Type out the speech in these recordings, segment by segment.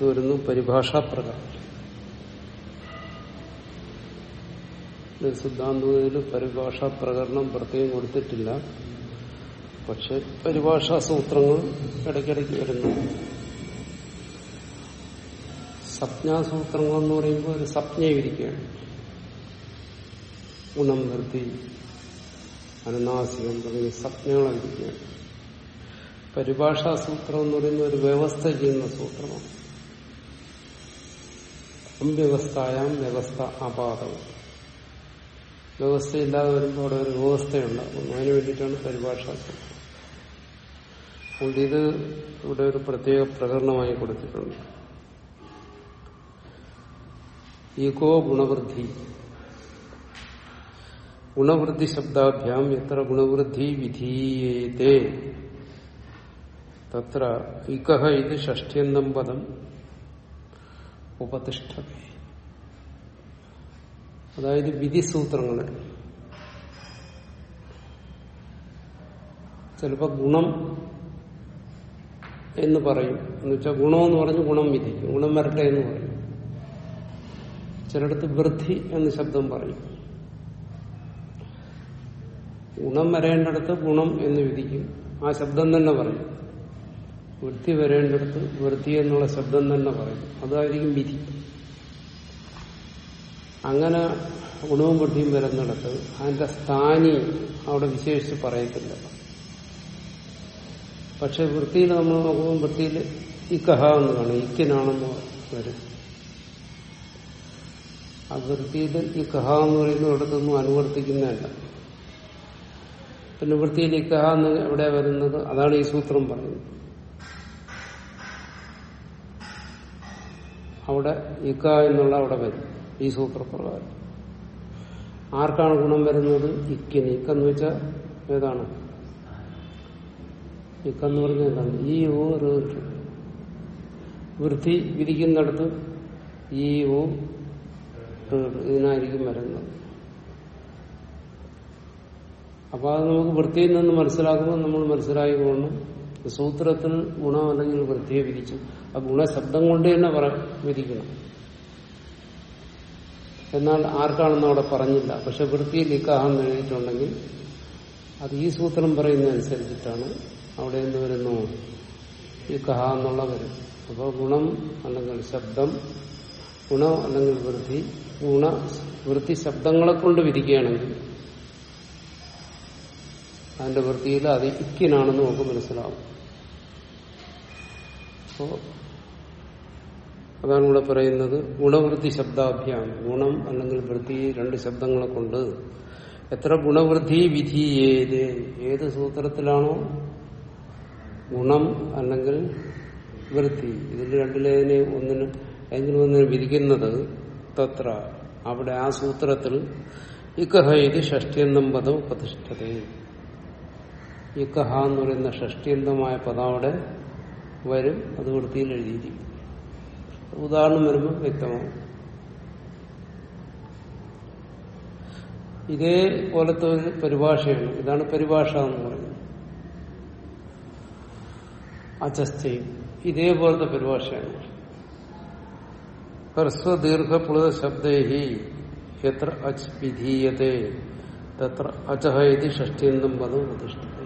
അടുത്ത് വരുന്നു പരിഭാഷാപ്രകാരം ഇത് സിദ്ധാന്തത്തിൽ പരിഭാഷാ പ്രകരണം പ്രത്യേകം കൊടുത്തിട്ടില്ല. പക്ഷെ പരിഭാഷാ സൂത്രങ്ങൾ ഇടയ്ക്കിടയ്ക്ക് വരുന്നു. സപ്നാസൂത്രങ്ങൾ എന്ന് പറയുമ്പോൾ ഒരു സംജ്ഞയെ വിരിക്കുകയാണ്. ഗുണം നിർത്തി അനുനാസികം തുടങ്ങിയ സംജ്ഞകളെ പരിഭാഷാസൂത്രം പരിഭാഷാ സൂത്രം എന്ന് പറയുമ്പോൾ ഒരു വ്യവസ്ഥ ചെയ്യുന്ന സൂത്രമാണ്. വ്യവസ്ഥായാം വ്യവസ്ഥ അപാതവും വ്യവസ്ഥയില്ലാതെ വരുമ്പോൾ അവിടെ ഒരു വ്യവസ്ഥയുണ്ടാകും അതിനു വേണ്ടിയിട്ടാണ് പരിഭാഷാ അതുകൊണ്ട് ഇത് ഇവിടെ ഒരു പ്രത്യേക പ്രകരണമായി കൊടുത്തിട്ടുണ്ട്. ഈകോ ഗുണവൃദ്ധി. ഗുണവൃദ്ധി ശബ്ദാഭ്യാം എത്ര ഗുണവൃദ്ധി വിധീയത്തെ തത്ര ഇകഹ ഇത് ഷഷ്ട്യന്തം പദം ഉപതിഷ്ഠത. അതായത് വിധിസൂത്രങ്ങൾ ചിലപ്പോൾ ഗുണം എന്ന് പറയും. എന്ന് വെച്ചാൽ ഗുണമെന്ന് പറഞ്ഞ് ഗുണം വിധിക്കും ഗുണം വരട്ടെ എന്ന് പറയും. ചിലടത്ത് വൃദ്ധി എന്ന് ശബ്ദം പറയും. ഗുണം വരേണ്ടടുത്ത് ഗുണം എന്ന് വിധിക്കും. ആ ശബ്ദം തന്നെ പറയും. വൃത്തി വരേണ്ടടുത്ത് വൃത്തി എന്നുള്ള ശബ്ദം തന്നെ പറയും. അതായിരിക്കും വിധി. അങ്ങനെ ഗുണവും വൃത്തിയും വരുന്നിടത്ത് അതിന്റെ സ്ഥാനി അവിടെ വിശേഷിച്ച് പറയത്തില്ല. പക്ഷെ വൃത്തിയിൽ നമ്മൾ നോക്കുമ്പോൾ വൃത്തിയിൽ ഇക്കഹ എന്ന് കാണും. ഇക്കിനാണെന്ന് വരും. ആ വൃത്തിയിൽ ഇക്കഹ എന്ന് പറയുന്ന ഇടത്തൊന്നും അനുവർത്തിക്കുന്നതല്ല. പിന്നെ വൃത്തിയിൽ ഇക്കഹ എന്ന് എവിടെ വരുന്നത്? അതാണ് ഈ സൂത്രം പറയുന്നത്. അവിടെ ഇക്ക എന്നുള്ള അവിടെ വരും. ഈ സൂത്രപ്രകാരം. ആർക്കാണ് ഗുണം വരുന്നത്? ഇക്കിന്. ഇക്കെന്ന് വെച്ചാൽ ഏതാണ്? ഇക്കെന്ന് പറഞ്ഞ എന്താണ്? ഈ ഓ വൃത്തി. വിധിക്കുന്നിടത്ത് ഈ ഓ ഇതിനായിരിക്കും വരുന്നത്. അപ്പൊ അത് നമുക്ക് വൃത്തിയിൽ നിന്ന് മനസ്സിലാക്കുമ്പോൾ നമ്മൾ മനസ്സിലാക്കിക്കൊണ്ട് സൂത്രത്തിൽ ഗുണം അല്ലെങ്കിൽ വൃത്തിയെ വിധിച്ചു ആ ഗുണശബ്ദം കൊണ്ട് തന്നെ പറ വിധിക്കണം എന്നാൽ ആർക്കാണെന്ന് അവിടെ പറഞ്ഞില്ല. പക്ഷെ വൃത്തിയിൽ ഇക്കാഹെന്ന് എഴുതിയിട്ടുണ്ടെങ്കിൽ അത് ഈ സൂത്രം പറയുന്നതനുസരിച്ചിട്ടാണ് അവിടെ എന്ത് വരുന്നു ഈ എന്നുള്ള വരും. അപ്പോൾ ഗുണം അല്ലെങ്കിൽ ശബ്ദം ഗുണം അല്ലെങ്കിൽ വൃത്തി ഗുണ വൃത്തി ശബ്ദങ്ങളെ കൊണ്ട് വിധിക്കുകയാണെങ്കിൽ അതിന്റെ വൃത്തിയിൽ അത് ഇക്കിനാണെന്ന് നമുക്ക് മനസ്സിലാവും. അപ്പോ അതാണ് ഇവിടെ പറയുന്നത് ഗുണവൃത്തി ശബ്ദാഭ്യാം. ഗുണം അല്ലെങ്കിൽ വൃത്തി രണ്ട് ശബ്ദങ്ങളെ കൊണ്ട്. എത്ര ഗുണവൃത്തി വിധി ഏത്? ഏത് സൂത്രത്തിലാണോ? ഗുണം അല്ലെങ്കിൽ വൃത്തി. ഇതിൽ രണ്ടിലേതിനെ ഒന്നിന് എങ്കിലും ഒന്നിന് വിധിക്കുന്നത് തത്ര. അവിടെ ആ സൂത്രത്തിൽ ഇക്കഹ ഇത് ഷഷ്ടിയന്തം പദം പ്രതിഷ്ഠത ഇക്കഹ എന്ന് പറയുന്ന ഷഷ്ടിയന്തമായ പദം അവിടെ വരും. അത് വൃത്തിയിൽ എഴുതിയിരിക്കും. ഉദാഹരണം വരുമ്പോൾ വ്യക്തമാവും ഇതേപോലത്തെ ഒരു പരിഭാഷയാണ്. ഇതാണ് പരിഭാഷ എന്ന് പറയുന്നത്. അചസ്ഥയും ഇതേപോലത്തെ പരിഭാഷയാണ്. ഹ്രസ്വദീർഘപ്ലുത ശബ്ദേഹി എത്ര അച് വിധീയത തത്ര അചഹ ഇത് ഷഷ്ടിയന്തം പദം പ്രതിഷ്ഠിത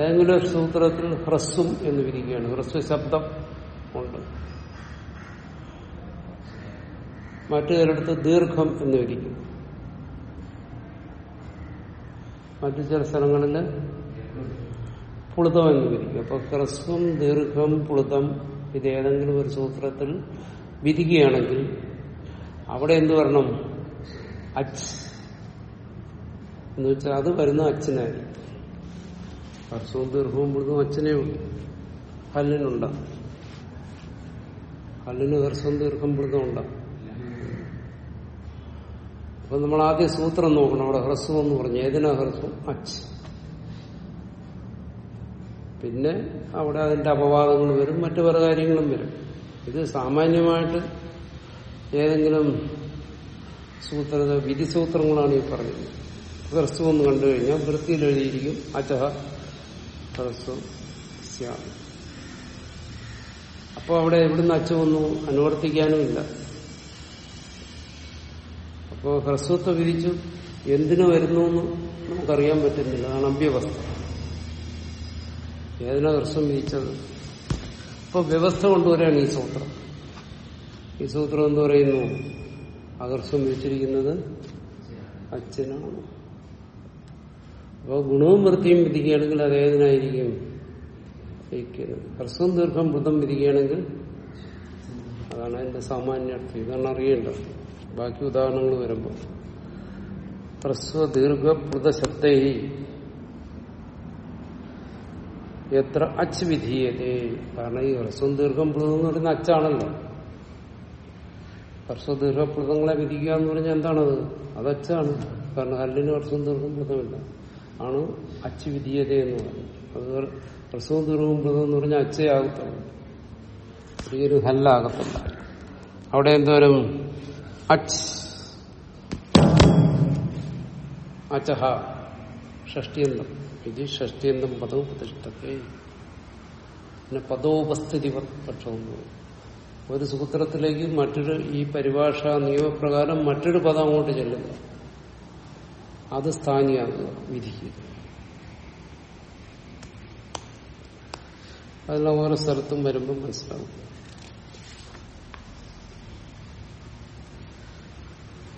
ഏതെങ്കിലും സൂത്രത്തിൽ ഹ്രസ്വം എന്ന് വിരിക്കുകയാണ്. ഹ്രസ്വ ശബ്ദം. ഉണ്ട് മറ്റു ചിലടത്ത് ദീർഘം എന്ന് വിരിക്കും മറ്റു ചില സ്ഥലങ്ങളിൽ പുളുതം എന്ന് വിരിക്കും അപ്പൊ ഹ്രസ്വം ദീർഘം പുളുതം ഇത് ഏതെങ്കിലും ഒരു സൂത്രത്തിൽ വിധിക്കുകയാണെങ്കിൽ അവിടെ എന്ത് വരണം? അച്ച്. എന്ന് വെച്ചാൽ അത് വരുന്ന അച്ഛനായിരിക്കും ഹർഷവും ദീർഘവും പുളുതവും അച്ഛനേ ഉള്ളൂ. ഹല്ലിനുണ്ടാവും. ഹല്ലിന് ഹർഷവും ദീർഘം അപ്പൊ നമ്മൾ ആദ്യം സൂത്രം നോക്കണം. അവിടെ ഹ്രസ്വം എന്ന് പറഞ്ഞു. ഏതിനാ ഹ്രസ്വം? അച്ച്. പിന്നെ അവിടെ അതിന്റെ അപവാദങ്ങൾ വരും. മറ്റു പല കാര്യങ്ങളും വരും. ഇത് സാമാന്യമായിട്ട് ഏതെങ്കിലും സൂത്ര വിധിസൂത്രങ്ങളാണ് ഈ പറഞ്ഞത്. ഹ്രസ്വം എന്ന് കണ്ടു കഴിഞ്ഞാൽ വൃത്തിയിൽ എഴുതിയിരിക്കും. അച്ഛ ഹ്രസ്വം സ്യാം അപ്പോൾ അവിടെ എവിടുന്ന് അച്ചു വന്നു അനുവർത്തിക്കാനും ഇല്ല. അപ്പോൾ ഹ്രസ്വത്വം വിധിച്ചു. എന്തിനു വരുന്നു എന്ന് നമുക്കറിയാൻ പറ്റുന്നില്ല. അതാണ് അഭ്യവസ്ഥ ഏതിനാ ഹ്രസ്വം വിധിച്ചത്? അപ്പോൾ വ്യവസ്ഥ കൊണ്ടുവരാണ് ഈ സൂത്രം. ഈ സൂത്രം എന്ന് പറയുന്നു? അഹർസ്വം വിധിച്ചിരിക്കുന്നത് അച്ഛനാണ്. അപ്പോൾ ഗുണവും വൃത്തിയും വിധിക്കുകയാണെങ്കിൽ അത് ഏതിനായിരിക്കും? ഹ്രസ്വം ദീർഘം വൃതം വിധിക്കുകയാണെങ്കിൽ അതാണ് അതിന്റെ സാമാന്യാർത്ഥം ഇതാണ് അറിയേണ്ടത് ബാക്കി ഉദാഹരണങ്ങൾ വരുമ്പോൾ. ഹ്രസ്വ ദീർഘ പൃതശബ്ദൈ എത്ര അച്ച് വിധീയതേ? കാരണം ഈ ഹ്രസ്വം ദീർഘം പൃതം എന്ന് പറയുന്ന അച്ചാണല്ലോ. ഹ്രസ്വ ദീർഘപ്രതങ്ങളെ വിധിക്കുക എന്ന് പറഞ്ഞാൽ എന്താണത്? അത് അച്ചാണ് കാരണം ഹല്ലിന് ഹ്രസ്വം ദീർഘം പൃതമില്ല ആണ് അച്ച് വിധീയത എന്ന് പറയുന്നത്. അത് ഹ്രസ്വം ദീർഘം മൃതം എന്ന് പറഞ്ഞാൽ അച്ഛയാകത്തുള്ളു. സ്ത്രീ ഒരു ഹല്ലാകത്തില്ല അവിടെ എന്തോരം? അച്ച്. അച്ചഹ. ഷഷ്ടിയന്തം ഇത് ഷഷ്ടിയന്തം പദവും പ്രതിഷ്ഠത്തെ. പിന്നെ പദോപസ്ഥിതി പക്ഷം എന്ന് ഒരു സൂത്രത്തിലേക്ക് മറ്റൊരു ഈ പരിഭാഷ നിയമപ്രകാരം മറ്റൊരു പദം അങ്ങോട്ട് ചെല്ലുക അത് സ്ഥാനിയാകുക വിധിക്കുക അതെല്ലാം ഓരോ സ്ഥലത്തും വരുമ്പോൾ മനസ്സിലാവും.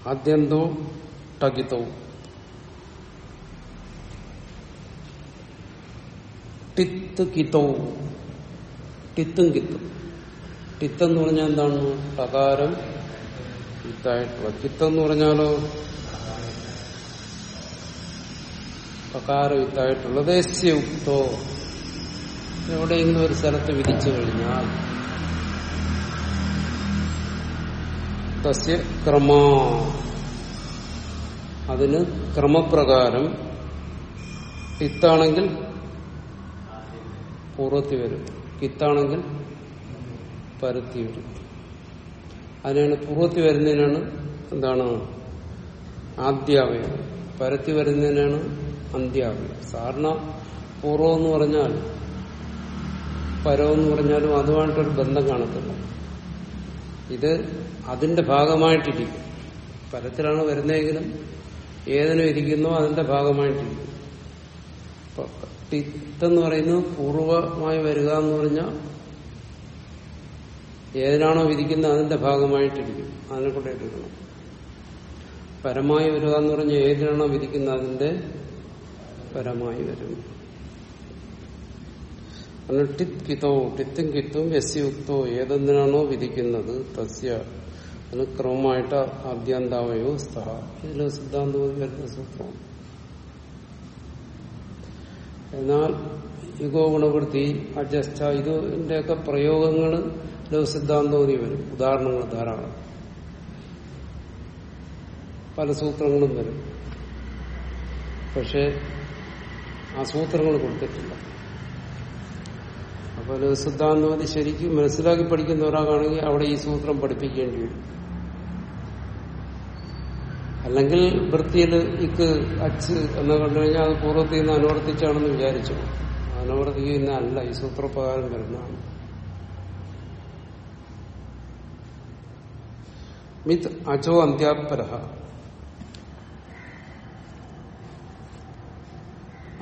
ആദ്യന്തവും ടകിതവും ടിത്ത് കിതവും ടിത്തും കിത്തും. ടിത്തെന്ന് പറഞ്ഞാൽ എന്താണ്? ടകാരം ഇത്തായിട്ടുള്ള കിത്തെന്ന് പറഞ്ഞാലോ? ടകാരം ഇത്തായിട്ടുള്ളത് യുക്തോ എവിടെയെങ്കിലും ഒരു സ്ഥലത്ത് വിധിച്ചു കഴിഞ്ഞാൽ തസ്യ ക്രമ. അതിന് ക്രമപ്രകാരം കിത്താണെങ്കിൽ പൂർവത്തി വരും. കിത്താണെങ്കിൽ പരത്തി വരും. അതിനാണ് പൂർവത്തി വരുന്നതിനാണ് എന്താണ്? ആദ്യാവയം. പരത്തി വരുന്നതിനാണ് അന്ത്യാവയം. സാധാരണ പൂർവം എന്ന് പറഞ്ഞാൽ പരമെന്ന് പറഞ്ഞാലും അതുമായിട്ടൊരു ബന്ധം കാണത്തില്ല. ഇത് അതിന്റെ ഭാഗമായിട്ടിരിക്കും. പരത്തിലാണ് വരുന്നതെങ്കിലും ഏതിനും ഇരിക്കുന്നോ അതിന്റെ ഭാഗമായിട്ടിരിക്കും. ടിത്തെന്ന് പറയുന്നത് പൂർവമായി വരിക എന്ന് പറഞ്ഞാൽ ഏതിനാണോ ഇരിക്കുന്നത് അതിന്റെ ഭാഗമായിട്ടിരിക്കും. അതിനെ കൂടെ എടുക്കണം പരമായി വരിക എന്ന് പറഞ്ഞാൽ ഏതിനാണോ വിധിക്കുന്നത് അതിന്റെ പരമായി വരും അങ്ങനെ ടിത് കിതോ ടിത്തും കിത്തും യസ്യുക്തോ ഏതെന്തിനാണോ വിധിക്കുന്നത് തസ്യ അതിന് ക്രമമായിട്ട് ആദ്യാന്താവയോ സ്ഥ ഇതിൽ സിദ്ധാന്തം വരുന്ന സൂത്രം. എന്നാൽ യുഗോ ഗുണവൃത്തി അജസ്റ്റ ഇതിന്റെയൊക്കെ പ്രയോഗങ്ങൾ സിദ്ധാന്തോതി വരും. ഉദാഹരണങ്ങൾ ധാരാളം. പല സൂത്രങ്ങളും വരും. പക്ഷെ ആ സൂത്രങ്ങൾ കൊടുത്തിട്ടില്ല. അപ്പോൾ സിദ്ധാന്തമതി ശരിക്കും മനസ്സിലാക്കി പഠിക്കുന്ന ഒരാളാണെങ്കിൽ അവിടെ ഈ സൂത്രം പഠിപ്പിക്കേണ്ടി വരും. അല്ലെങ്കിൽ വൃത്തിയിൽ ഇക്ക് അച്ച് എന്ന് കണ്ടു കഴിഞ്ഞാൽ അത് പൂർവത്തിൽ നിന്ന് അനുവർത്തിച്ചാണെന്ന് വിചാരിച്ചു. അനുവർത്തിക്കുന്ന അല്ല ഈ സൂത്രപ്രകാരം വരുന്നതാണ്. മിത് അചോ അന്ത്യാപര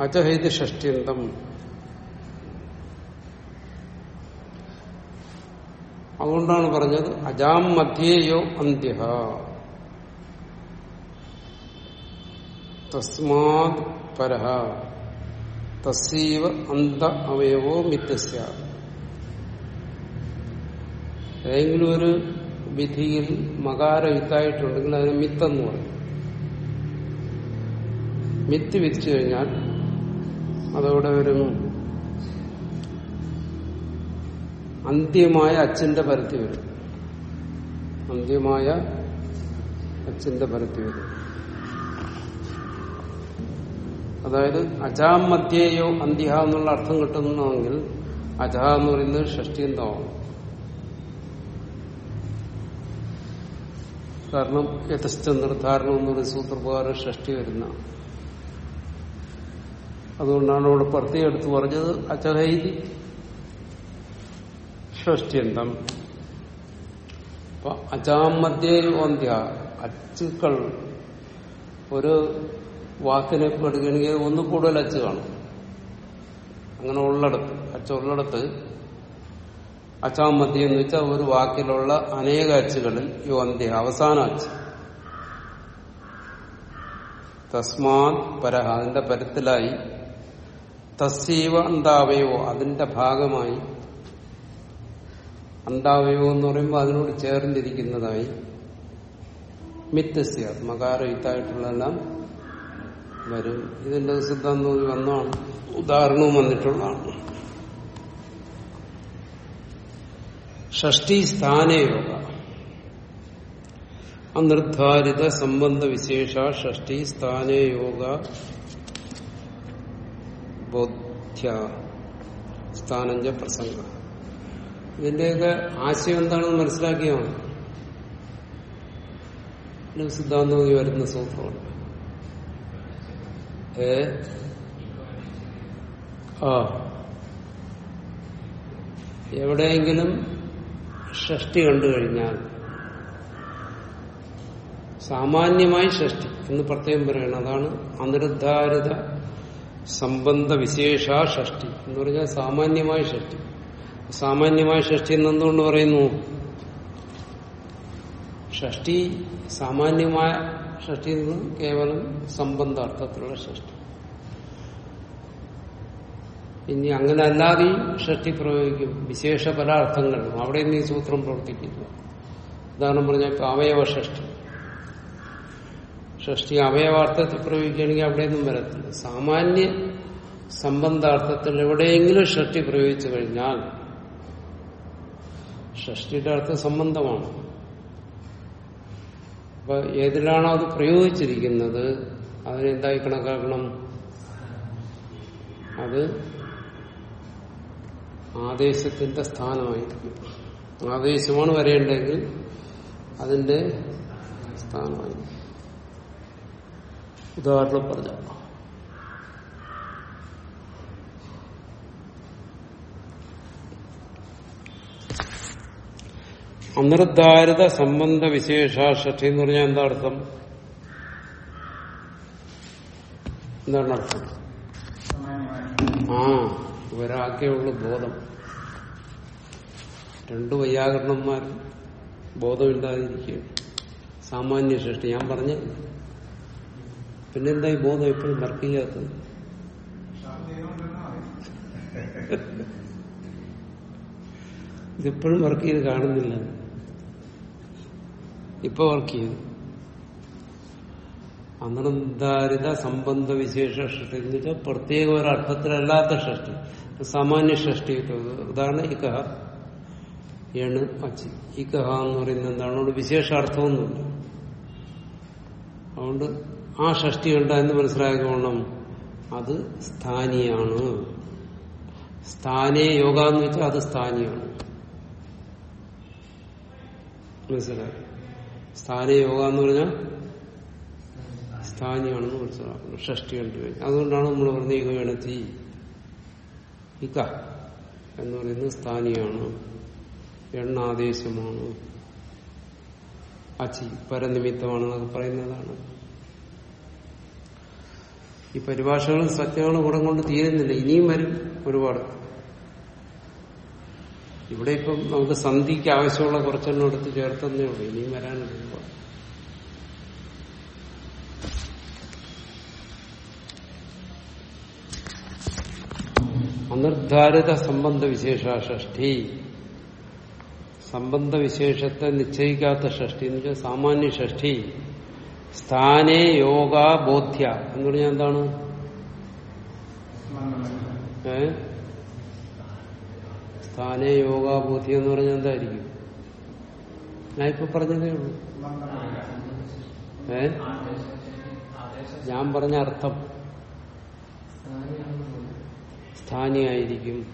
അചഹൈത് ഷഷ്ട്യന്തം അതുകൊണ്ടാണ് പറഞ്ഞത് അജാം മധ്യേയോ അന്ത്യ തസ്മാത് പരഹ. തസ്സീവ അന്ത അവയവോ മിത്യസ്യ. ഏതെങ്കിലും ഒരു വിധിയിൽ മകാര വിത്തായിട്ടുണ്ടെങ്കിൽ അതിന് മിത്തെന്ന് പറയും. മിത്ത് വിധിച്ചു കഴിഞ്ഞാൽ അതവിടെ വരും. അന്ത്യമായ അച്ഛന്റെ പരത്തി വരും. അന്ത്യമായ അച്ഛന്റെ പരത്തി വരും. അതായത് അജാം മധ്യേയോ അന്ത്യ എന്നുള്ള അർത്ഥം കിട്ടുന്നുവെങ്കിൽ അജ എന്ന് പറയുന്നത് ഷഷ്ടിയന്തമാണ് കാരണം യഥസ്ഥ നിർദ്ധാരണം എന്നൊരു സൂത്രപ്രകാരം ഷഷ്ടി വരുന്ന. അതുകൊണ്ടാണ് അവിടെ പ്രത്യേകം എടുത്തു പറഞ്ഞത് അചഹൈതി ഷഷ്ടിയന്തം അപ്പൊ അജാമധ്യേ ഓന്ത്യ അച്ചുക്കൾ ഒരു വാക്കിനെ എടുക്കുകയാണെങ്കിൽ ഒന്ന് കൂടുതൽ അച്ച് കാണും. അങ്ങനെ ഉള്ളിടത്ത് അച്ച അച്ചാമധ്യ എന്ന് വെച്ചാൽ ഒരു വാക്കിലുള്ള അനേക അച്ചുകളിൽ യോന്ത്യ അവസാന അച്ച്. തസ്മാത് പരഹ അതിന്റെ പരത്തിലായി തസ്സീവ എന്താവയോ അതിന്റെ ഭാഗമായി അന്താവയോ എന്ന് പറയുമ്പോൾ അതിനോട് ചേർന്നിരിക്കുന്നതായി മിത്തസ്യ മകാരയുത്തായിട്ടുള്ളതെല്ലാം വരും. ഇതിന്റെ സിദ്ധാന്തം വന്നാണ് ഉദാഹരണവും വന്നിട്ടുള്ളതാണ്. ഷഷ്ടി സ്ഥാനയോഗ അനിർദ്ധാരിത സംബന്ധ വിശേഷ ഷഷ്ടി സ്ഥാനയോഗ ബോധ്യ സ്ഥാനഞ്ച പ്രസംഗ. ഇതിന്റെയൊക്കെ ആശയം എന്താണെന്ന് മനസ്സിലാക്കിയാണ് സിദ്ധാന്തം വരുന്ന സൂത്രമാണ്. ഏ? ആ. എവിടെയെങ്കിലും ഷഷ്ടി കണ്ടു കഴിഞ്ഞാൽ സാമാന്യമായി ഷഷ്ടി എന്ന് പ്രത്യേകം പറയണം. അതാണ് അനിർദ്ധാരിത സംബന്ധ വിശേഷ ഷഷ്ടി എന്ന് പറഞ്ഞാൽ സാമാന്യമായ ഷഷ്ടി. സാമാന്യമായ ഷഷ്ടി എന്ന് എന്തുകൊണ്ട് പറയുന്നു. ഷഷ്ടി സാമാന്യമായ ഷഷ്ടി എന്ന് കേവലം സംബന്ധ അർത്ഥത്തിലുള്ള ഷഷ്ടി. ഇനി അങ്ങനെ അല്ലാതെ ഷഷ്ടി പ്രയോഗിക്കും. വിശേഷ പല അർത്ഥങ്ങളിലും. അവിടെ നിന്ന് ഈ സൂത്രം പ്രവർത്തിക്കില്ല ഉദാഹരണം പറഞ്ഞാൽ അവയവ ഷഷ്ടി. ഷഷ്ടി അവയവാർത്ഥത്തിൽ പ്രയോഗിക്കുകയാണെങ്കിൽ അവിടെയൊന്നും വരത്തില്ല. സാമാന്യ സംബന്ധാർത്ഥത്തിൽ എവിടെയെങ്കിലും ഷഷ്ടി പ്രയോഗിച്ചു കഴിഞ്ഞാൽ ഷഷ്ടിയുടെ അർത്ഥം സംബന്ധമാണ്. അപ്പൊ ഏതിലാണോ അത് പ്രയോഗിച്ചിരിക്കുന്നത് അതിനെന്തായി കണക്കാക്കണം? അത് ആദേശത്തിന്റെ സ്ഥാനമായിരിക്കും ആദേശമാണ് വരേണ്ടതെങ്കിൽ അതിന്റെ സ്ഥാനമായിരിക്കും ഉദാഹരണം പറഞ്ഞ അനിർധാരിത സംബന്ധ വിശേഷ ഷഷ്ടി എന്ന് പറഞ്ഞാൽ എന്താ അർത്ഥം? എന്താണ് അർത്ഥം? ആ ഒരാക്കെയുള്ള ബോധം. രണ്ടു വൈയാകരണന്മാർ ബോധമില്ലാതിരിക്കുകയാണ് സാമാന്യ സൃഷ്ടി ഞാൻ പറഞ്ഞ. പിന്നെന്താ ഈ ബോധം എപ്പോഴും വർക്കില്ലാത്തത് ഇതിപ്പോഴും വർക്ക് ചെയ്ത് കാണുന്നില്ല. ഇപ്പൊ വർക്ക് ചെയ്തു. അനന്താരിത സംബന്ധ വിശേഷ ഷഷ്ടി എന്ന് വെച്ചാൽ പ്രത്യേക ഒരർത്ഥത്തിലല്ലാത്ത ഷഷ്ടി. സാമാന്യ ഷഷ്ടി ഉദാഹരണം ഇക്ക. എണ് അച്ചി. ഇക്കഹ എന്ന് പറയുന്നത് എന്താണ്? അതുകൊണ്ട് വിശേഷ അർത്ഥമൊന്നുമില്ല. അതുകൊണ്ട് ആ ഷഷ്ടി ഉണ്ടായെന്ന് മനസ്സിലാക്കണം അത് സ്ഥാനിയാണ്. സ്ഥാനീയ യോഗ എന്ന് വെച്ചാൽ അത് സ്ഥാനീയാണ്. മനസ്സിലായി സ്ഥാനയോഗ എന്ന് പറഞ്ഞാൽ സ്ഥാനിയാണെന്ന് മനസ്സിലാക്കുന്നു ഷഷ്ടി കണ്ടു കഴിഞ്ഞു അതുകൊണ്ടാണ് നമ്മൾ പറഞ്ഞ യുഗ ഗണത്തി ഇക്ക എന്ന് പറയുന്നത് സ്ഥാനിയാണ്. എണ്ണാദേശമാണ്. അച്ചി പരനിമിത്തമാണെന്നൊക്കെ പറയുന്നതാണ്. ഈ പരിഭാഷകളും സത്യങ്ങളും ഗുണം കൊണ്ട് തീരുന്നില്ല. ഇനിയും വരും ഒരുപാട്. ഇവിടെ ഇപ്പം നമുക്ക് സന്ധിക്ക് ആവശ്യമുള്ള കുറച്ചെണ്ണം എടുത്ത് ചേർത്തെന്നേ ഉള്ളൂ. ഇനിയും വരാനുണ്ട് അനിർദ്ധാരിത സംബന്ധ വിശേഷ ഷഷ്ടി സംബന്ധ വിശേഷത്തെ നിശ്ചയിക്കാത്ത ഷഷ്ടി എന്ന് വെച്ചാൽ സാമാന്യ ഷഷ്ടി. സ്ഥാനേ യോഗ ബോധ്യ. എന്ന് പറഞ്ഞാൽ എന്താണ്? ഏ? സ്ഥാനേ യോഗാബോധി എന്ന് പറഞ്ഞാൽ എന്തായിരിക്കും? ഞാൻ ഇപ്പൊ പറഞ്ഞതേ ഉള്ളൂ. ഏ? ഞാൻ പറഞ്ഞ അർത്ഥം. സ്ഥാനിയായിരിക്കും.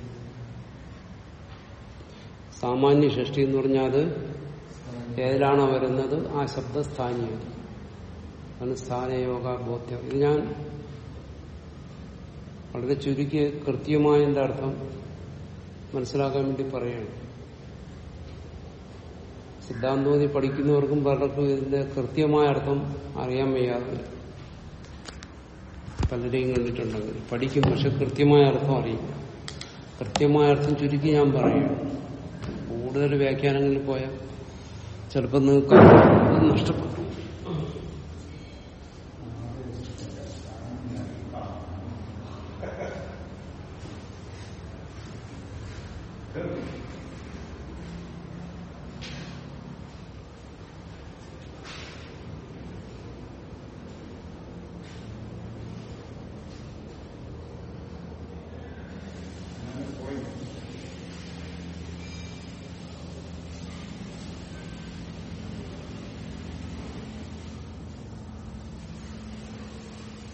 സാമാന്യ ഷഷ്ടി എന്ന് പറഞ്ഞാൽ ഏതിലാണോ വരുന്നത്? ആ ശബ്ദ സ്ഥാനിയായിരിക്കും അതാണ് സ്ഥാനയോഗ ബോധ്യം ഇത് ഞാൻ വളരെ ചുരുക്കി കൃത്യമായ അർത്ഥം. മനസ്സിലാക്കാൻ വേണ്ടി പറയുകയാണ് സിദ്ധാന്തോതി പഠിക്കുന്നവർക്കും പലർക്കും ഇതിന്റെ കൃത്യമായ അർത്ഥം അറിയാൻ വയ്യാതെ. പലരെയും കണ്ടിട്ടുണ്ടെങ്കിൽ പഠിക്കും പക്ഷെ കൃത്യമായ അർത്ഥം അറിയില്ല. കൃത്യമായ അർത്ഥം ചുരുക്കി ഞാൻ പറയും കൂടുതൽ വ്യാഖ്യാനങ്ങളിൽ പോയാൽ ചിലപ്പോൾ നിങ്ങൾക്ക് അത്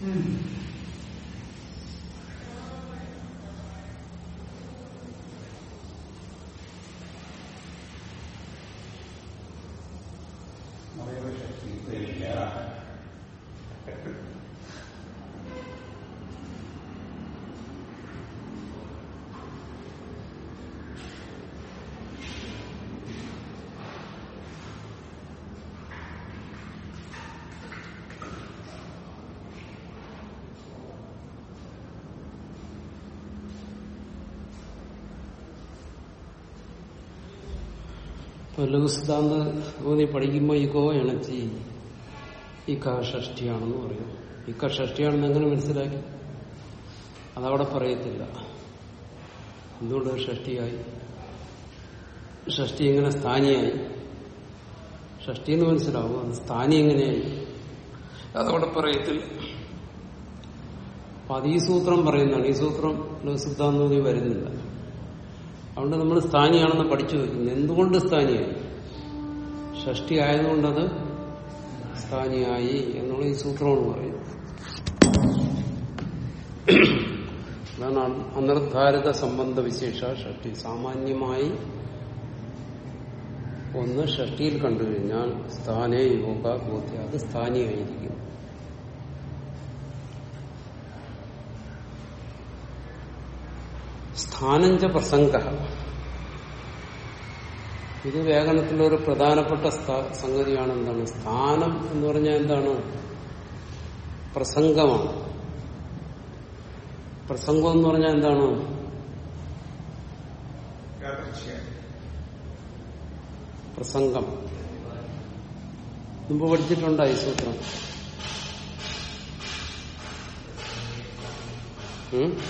നഷ്ടപ്പെട്ടു ഇപ്പൊ ലഘുസിദ്ധാന്ത നീ പഠിക്കുമ്പോൾ കോ ഇണച്ചി ഇക്ക ഷഷ്ടിയാണെന്ന് പറയും. ഇക്ക ഷഷ്ടിയാണെന്ന് എങ്ങനെ മനസ്സിലാക്കി? അതവിടെ പറയത്തില്ല. എന്തുകൊണ്ട് ഷഷ്ടിയായി? ഷഷ്ടി എങ്ങനെ സ്ഥാനിയായി? ഷഷ്ടി എന്ന് മനസ്സിലാവും അത് സ്ഥാനി എങ്ങനെയായി? അതവിടെ പറയത്തില്ല. അപ്പൊ അത് ഈ സൂത്രം പറയുന്നതാണ്. ഈ സൂത്രം ലഘു സിദ്ധാന്തം വരുന്നില്ല. അതുകൊണ്ട് നമ്മൾ സ്ഥാനിയാണെന്ന് പഠിച്ചു വെക്കുന്നു. എന്തുകൊണ്ട് സ്ഥാനിയായി? ഷഷ്ടി ആയതുകൊണ്ടത് സ്ഥാനിയായി എന്നുള്ള ഈ സൂത്രമാണ് പറയുന്നത്. അതാണ് അനിർദ്ധാരിത സംബന്ധ വിശേഷ ഷഷ്ടി. സാമാന്യമായി ഒന്ന് ഷഷ്ടിയിൽ കണ്ടുകഴിഞ്ഞാൽ സ്ഥാനേ യോഗ ബോധ്യ അത് സ്ഥാനിയായിരിക്കും. സ്ഥാനഞ്ച പ്രസംഗ. ഇത് വ്യാകരണത്തിലെ ഒരു പ്രധാനപ്പെട്ട സംഗതിയാണ് എന്താണ് സ്ഥാനം എന്ന് പറഞ്ഞാൽ എന്താണ്? പ്രസംഗമാണ്. പ്രസംഗം എന്ന് പറഞ്ഞാൽ എന്താണ്? പ്രസംഗം. മുമ്പ് പഠിച്ചിട്ടുണ്ടോ ഈ സൂത്രം? ഉം?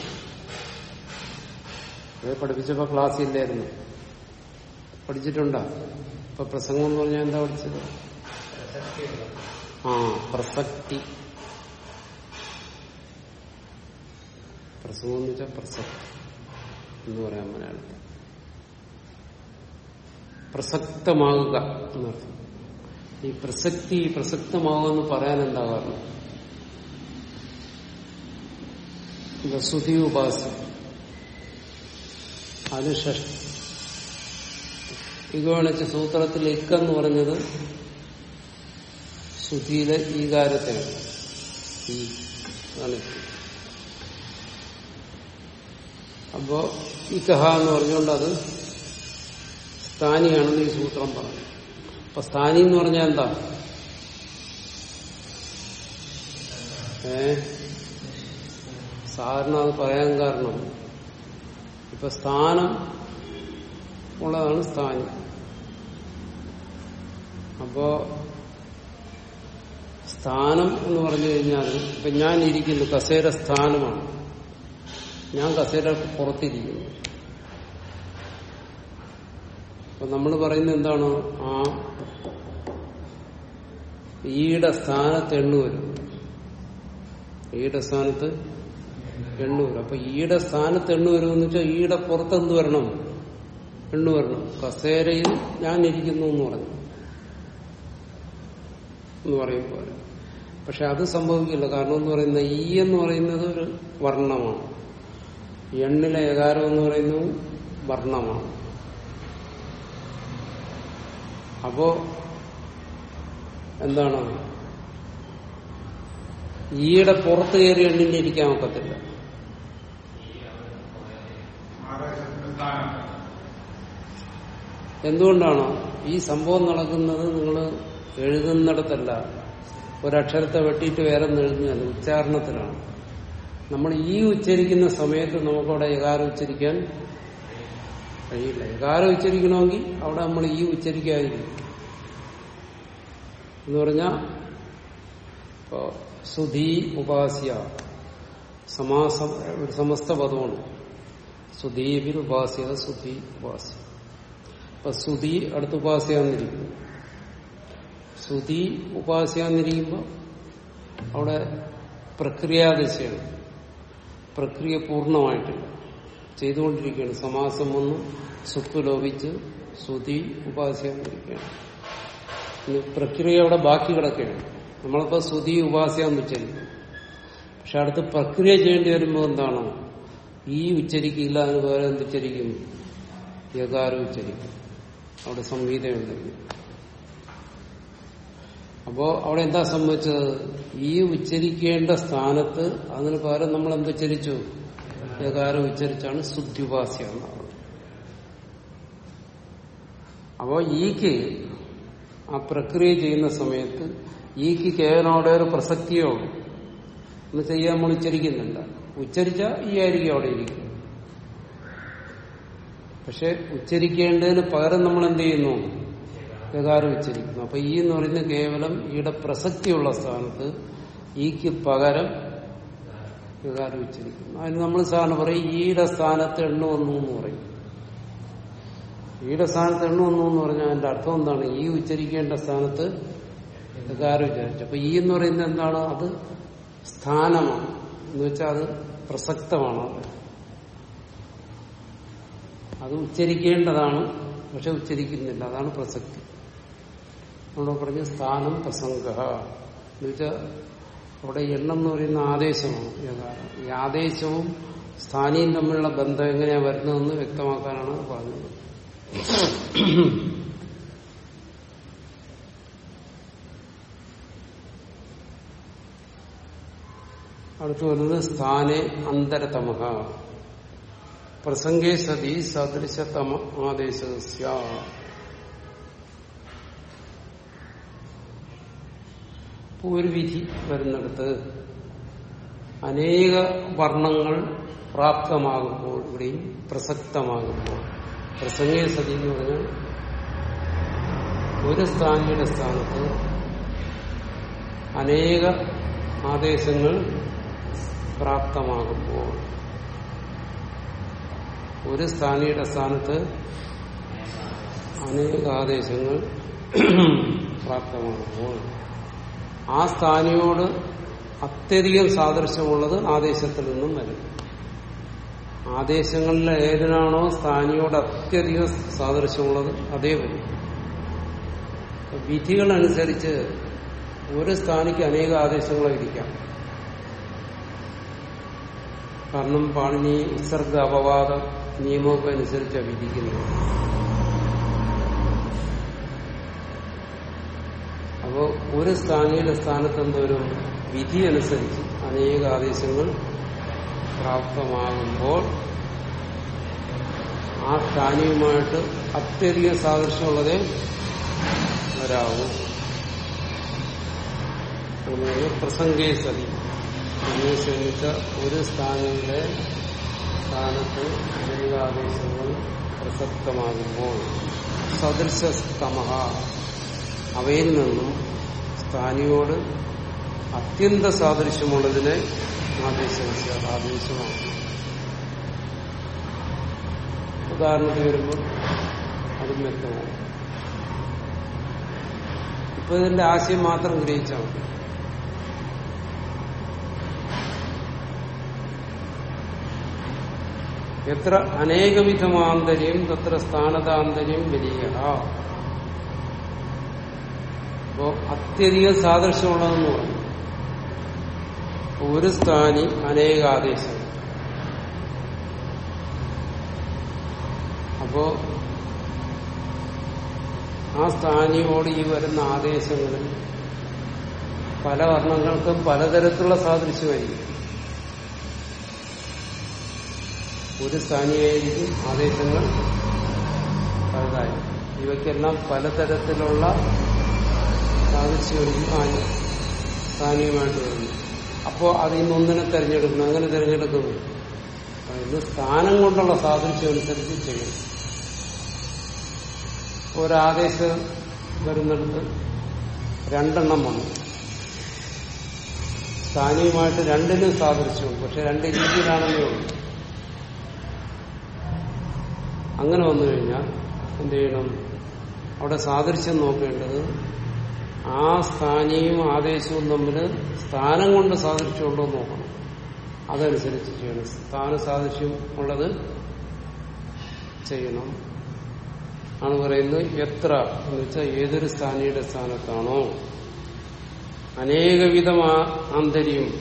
ഇത് പഠിപ്പിച്ചപ്പോ ക്ലാസ് ഇല്ലായിരുന്നു. പഠിച്ചിട്ടുണ്ടോ? ഇപ്പൊ പ്രസംഗം എന്ന് പറഞ്ഞാൽ എന്താ പഠിച്ചത്? ആ പ്രസക്തി. പ്രസംഗം എന്ന് വെച്ചാൽ പ്രസക്തി എന്ന് പറയാൻ മലയാളത്തിൽ. പ്രസക്തമാകുക എന്നർത്ഥം ഈ പ്രസക്തി പ്രസക്തമാകുക എന്ന് പറയാൻ എന്താ കാരണം? ശ്രുതി ഉപാസന. അത് ഷഷ്ടി ഇഗോണിച്ച സൂത്രത്തിൽ ഇക്കെന്ന് പറഞ്ഞത് ശുദ്ധിയിലെ ഈകാരത്തെയാണ്. അപ്പോ ഇക്കഹ എന്ന് പറഞ്ഞുകൊണ്ട് അത് സ്ഥാനിയാണെന്ന് ഈ സൂത്രം പറഞ്ഞു. അപ്പൊ സ്ഥാനി എന്ന് പറഞ്ഞാൽ എന്താ? ഏ? സാധാരണ അത് പറയാൻ കാരണം ഇപ്പൊ സ്ഥാനം ഉള്ളതാണ് സ്ഥാനം. അപ്പോ സ്ഥാനം എന്ന് പറഞ്ഞു കഴിഞ്ഞാൽ ഇപ്പൊ ഞാൻ ഇരിക്കുന്നു കസേര സ്ഥാനമാണ്. ഞാൻ കസേര പുറത്തിരിക്കുന്നു. അപ്പൊ നമ്മൾ പറയുന്നത് എന്താണ്? ആ ഈയുടെ സ്ഥാനത്ത് എണ്ണു വരും ഈയുടെ സ്ഥാനത്ത് എണ്ണു വരും അപ്പൊ ഈയുടെ സ്ഥാനത്ത് എണ്ണൂറ് വരുമെന്ന് വെച്ചാൽ ഈയുടെ പുറത്ത് എന്ത് വരണം? എണ്ണു വരണം. കസേരയിൽ ഞാൻ ഇരിക്കുന്നു എന്ന് പറഞ്ഞു. എന്ന് പറയും പോലെ. പക്ഷെ അത് സംഭവിക്കില്ല. കാരണം എന്ന് പറയുന്ന ഈ എന്ന് പറയുന്നത് ഒരു വർണമാണ്. എണ്ണിലെ ഏകാരം എന്ന് പറയുന്നത് വർണമാണ്. അപ്പോ എന്താണ് ഈയുടെ പുറത്ത് കയറി എണ്ണിന്റെ ഇരിക്കാൻ ഒക്കത്തില്ല. എന്തുകൊണ്ടാണ് ഈ സംഭവം നടക്കുന്നത് നിങ്ങൾ എഴുതുന്നിടത്തല്ല? ഒരക്ഷരത്തെ വെട്ടിയിട്ട് വേറെ എഴുതുന്നതല്ല ഉച്ചാരണത്തിലാണ്. നമ്മൾ ഈ ഉച്ചരിക്കുന്ന സമയത്ത് നമുക്കവിടെ യകാരം ഉച്ചരിക്കാൻ കഴിയില്ല. യകാരം ഉച്ചരിക്കണമെങ്കിൽ അവിടെ നമ്മൾ ഈ ഉച്ചരിക്കാതിരിക്കും. എന്ന് പറഞ്ഞാൽ സുധി ഉപാസ്യ സമാസം ഒരു സമസ്ത പദമാണ്. സുധീപിൽ ഉപാസ്യ സുധി ഉപാസ്യ. അപ്പൊ സുധി അടുത്ത് ഉപാസ്യാന്നിരിക്കുന്നു. ശ്രുതി ഉപാസ്യാന്നിരിക്കുമ്പോ അവിടെ പ്രക്രിയാദശയാണ് പ്രക്രിയ പൂർണമായിട്ടില്ല ചെയ്തുകൊണ്ടിരിക്കുകയാണ്. സമാസം വന്നു സുപ്പ് ലോപിച്ച് ശ്രുതി ഉപാസ്യാന്നിരിക്കുകയാണ്. പ്രക്രിയ അവിടെ ബാക്കി കിടക്കുകയാണ്. നമ്മളിപ്പോ ശ്രുതി ഉപാസ്യാന്ന് ഉച്ചരിക്കും പക്ഷെ അടുത്ത് പ്രക്രിയ ചെയ്യേണ്ടി വരുമ്പോൾ എന്താണോ? ഈ ഉച്ചരിക്കില്ല അതിന് പകരം എന്ത് ഉച്ചരിക്കും? യകാരം ഉച്ചരിക്കും. അവിടെ സംഹിതയുണ്ടെങ്കിൽ അപ്പോ അവിടെ എന്താ സംഭവിച്ചത്? ഈ ഉച്ചരിക്കേണ്ട സ്ഥാനത്ത് അതിന് പകരം നമ്മൾ എന്തുച്ചരിച്ചു ഏകാരം ഉച്ചരിച്ചാണ് ശുദ്ധിപാസ്യ അപ്പോ ഈക്ക് ആ പ്രക്രിയ ചെയ്യുന്ന സമയത്ത് ഈക്ക് കേവലം അവിടെ ഒരു പ്രസക്തിയോ എന്ന് ചെയ്യാൻ നമ്മൾ ഉച്ചരിക്കുന്നില്ല. ഉച്ചരിച്ച ഈ ആയിരിക്കും അവിടെ ഇരിക്കും പക്ഷെ ഉച്ചരിക്കേണ്ടതിന് പകരം നമ്മൾ എന്ത് ചെയ്യുന്നു? ഏകാരം ഉച്ചരിക്കുന്നു അപ്പൊ ഈ എന്ന് പറയുന്നത് കേവലം ഈയുടെ പ്രസക്തിയുള്ള സ്ഥാനത്ത് ഈക്ക് പകരം ഏകാരം ഉച്ചരിക്കുന്നു അതിന് നമ്മൾ സാധാരണ പറയും ഈയുടെ സ്ഥാനത്ത് എണ്ണ വന്നു എന്ന് പറയും. ഈയുടെ സ്ഥാനത്ത് എണ്ണ വന്നു എന്ന് പറഞ്ഞാൽ അതിന്റെ അർത്ഥം എന്താണ്? ഈ ഉച്ചരിക്കേണ്ട സ്ഥാനത്ത് ഏകാരം ഉച്ചരിച്ചു അപ്പൊ ഈ എന്ന് പറയുന്നത് എന്താണ്? അത് സ്ഥാനമാണ്. എന്ന് വെച്ചാൽ അത് പ്രസക്തമാണ്. അത് ഉച്ചരിക്കേണ്ടതാണ് പക്ഷെ ഉച്ചരിക്കുന്നില്ല. അതാണ് പ്രസക്തി. നമ്മൾ പറഞ്ഞ സ്ഥാനം പ്രസംഗ. എന്നുവെച്ചാൽ അവിടെ എണ്ണം എന്ന് പറയുന്ന ആദേശമാണ് ഈ ആദേശവും സ്ഥാനിയും തമ്മിലുള്ള ബന്ധം എങ്ങനെയാണ് വരുന്നതെന്ന് വ്യക്തമാക്കാനാണ് പറഞ്ഞത്. അടുത്ത് വരുന്നത് സ്ഥാനെ അന്തരതമഹ. പ്രസംഗേ സതി സദൃശതമ ആദേശ ഒരു വിധി വരുന്നിടത്ത് അനേക വർണങ്ങൾ പ്രാപ്തമാകുമ്പോൾ ഇവിടെയും പ്രസക്തമാകുമ്പോൾ പ്രസംഗേ സതി എന്ന് പറഞ്ഞാൽ ഒരു സ്ഥാനിയുടെ സ്ഥാനത്ത് അനേക ആദേശങ്ങൾ പ്രാപ്തമാകുമ്പോൾ ഒരു സ്ഥാനിയുടെ സ്ഥാനത്ത് അനേക ആദേശങ്ങൾ പ്രാപ്തമാകുമ്പോൾ ആ സ്ഥാനിയോട് അത്യധികം സാദൃശ്യമുള്ളത് ആദേശത്തിൽ നിന്നും വരും. ആദേശങ്ങളിൽ ഏതിനാണോ സ്ഥാനിയോട് അത്യധികം സാദൃശ്യമുള്ളത് അതേ വരും. വിധികളനുസരിച്ച് ഒരു സ്ഥാനിക്ക് അനേക ആദേശങ്ങൾ വിധിക്കാം കാരണം പാണിനി ഉത്സർഗ അപവാദ നിയമമൊക്കെ അനുസരിച്ചാണ് വിധിക്കുന്നത്. അപ്പോൾ ഒരു സ്ഥാനിയുടെ സ്ഥാനത്ത് എന്തോരും വിധി അനുസരിച്ച് അനേക ആദേശങ്ങൾ പ്രാപ്തമാകുമ്പോൾ ആ സ്ഥാനിയുമായിട്ട് അത്യധികം സാദൃശ്യമുള്ളതേ വരാവൂ പ്രസംഗേ സതി. അന്വേഷിച്ച ഒരു സ്ഥാനങ്ങളുടെ സ്ഥാനത്ത് അനേകാദേശങ്ങൾ പ്രസക്തമാകുമ്പോൾ സദൃശസ്തമഹ. അവയിൽ നിന്നും സ്ഥാനിയോട് അത്യന്ത സാദൃശ്യമുള്ളതിനെ ആദേശിച്ച ആദേശമാണ് ഉദാഹരണത്തിന് വരുമ്പോൾ അതും വ്യക്തമാണ്. ഇപ്പൊ ഇതിന്റെ ആശയം മാത്രം ഗ്രഹിച്ചാൽ മതി. എത്ര അനേകവിധമാന്തര്യം തത്ര സ്ഥാനതാന്തര്യം വലിയ അപ്പോ അത്യധികം സാദൃശ്യമുള്ളതെന്ന് പറഞ്ഞു. ഒരു സ്ഥാനി അനേകാദേശം. അപ്പോ ആ സ്ഥാനിയോട് ഈ വരുന്ന ആദേശങ്ങളിൽ പല വർണങ്ങൾക്കും പലതരത്തിലുള്ള സാദൃശ്യമായിരിക്കും. ഒരു സ്ഥാനിയായിരിക്കും ആദേശങ്ങൾ പലതായി. ഇവയ്ക്കെല്ലാം പലതരത്തിലുള്ള സാദൃശ്യം സ്ഥാനീയമായിട്ട് വരുന്നു. അപ്പോ അതിൽ നിന്ന് ഒന്നിനെ അങ്ങനെ തിരഞ്ഞെടുക്കുന്നു. ഇത് സ്ഥാനം കൊണ്ടുള്ള സാദൃശ്യം ചെയ്യും. ചെയ്യണം ഒരാദേശം വരുന്നിടത്ത് രണ്ടെണ്ണം വന്നു. സ്ഥാനീയമായിട്ട് രണ്ടിനും സാധിച്ചു പക്ഷെ രണ്ട് രീതിയിലാണെന്നേ ഉള്ളൂ. അങ്ങനെ വന്നു കഴിഞ്ഞാൽ എന്ത് ചെയ്യണം? അവിടെ സാദൃശ്യം നോക്കേണ്ടത് ആ സ്ഥാനിയും ആദേശവും തമ്മിൽ സ്ഥാനം കൊണ്ട് സാദൃശ്യമുണ്ടോ നോക്കണം. അതനുസരിച്ച് ചെയ്യണം. സ്ഥാന സാദൃശ്യം ഉള്ളത് ചെയ്യണം. ആണ് പറയുന്നത് എത്ര എന്ന് വെച്ചാൽ ഏതൊരു സ്ഥാനിയുടെ സ്ഥാനത്താണോ. അനേകവിധം ആന്തര്യം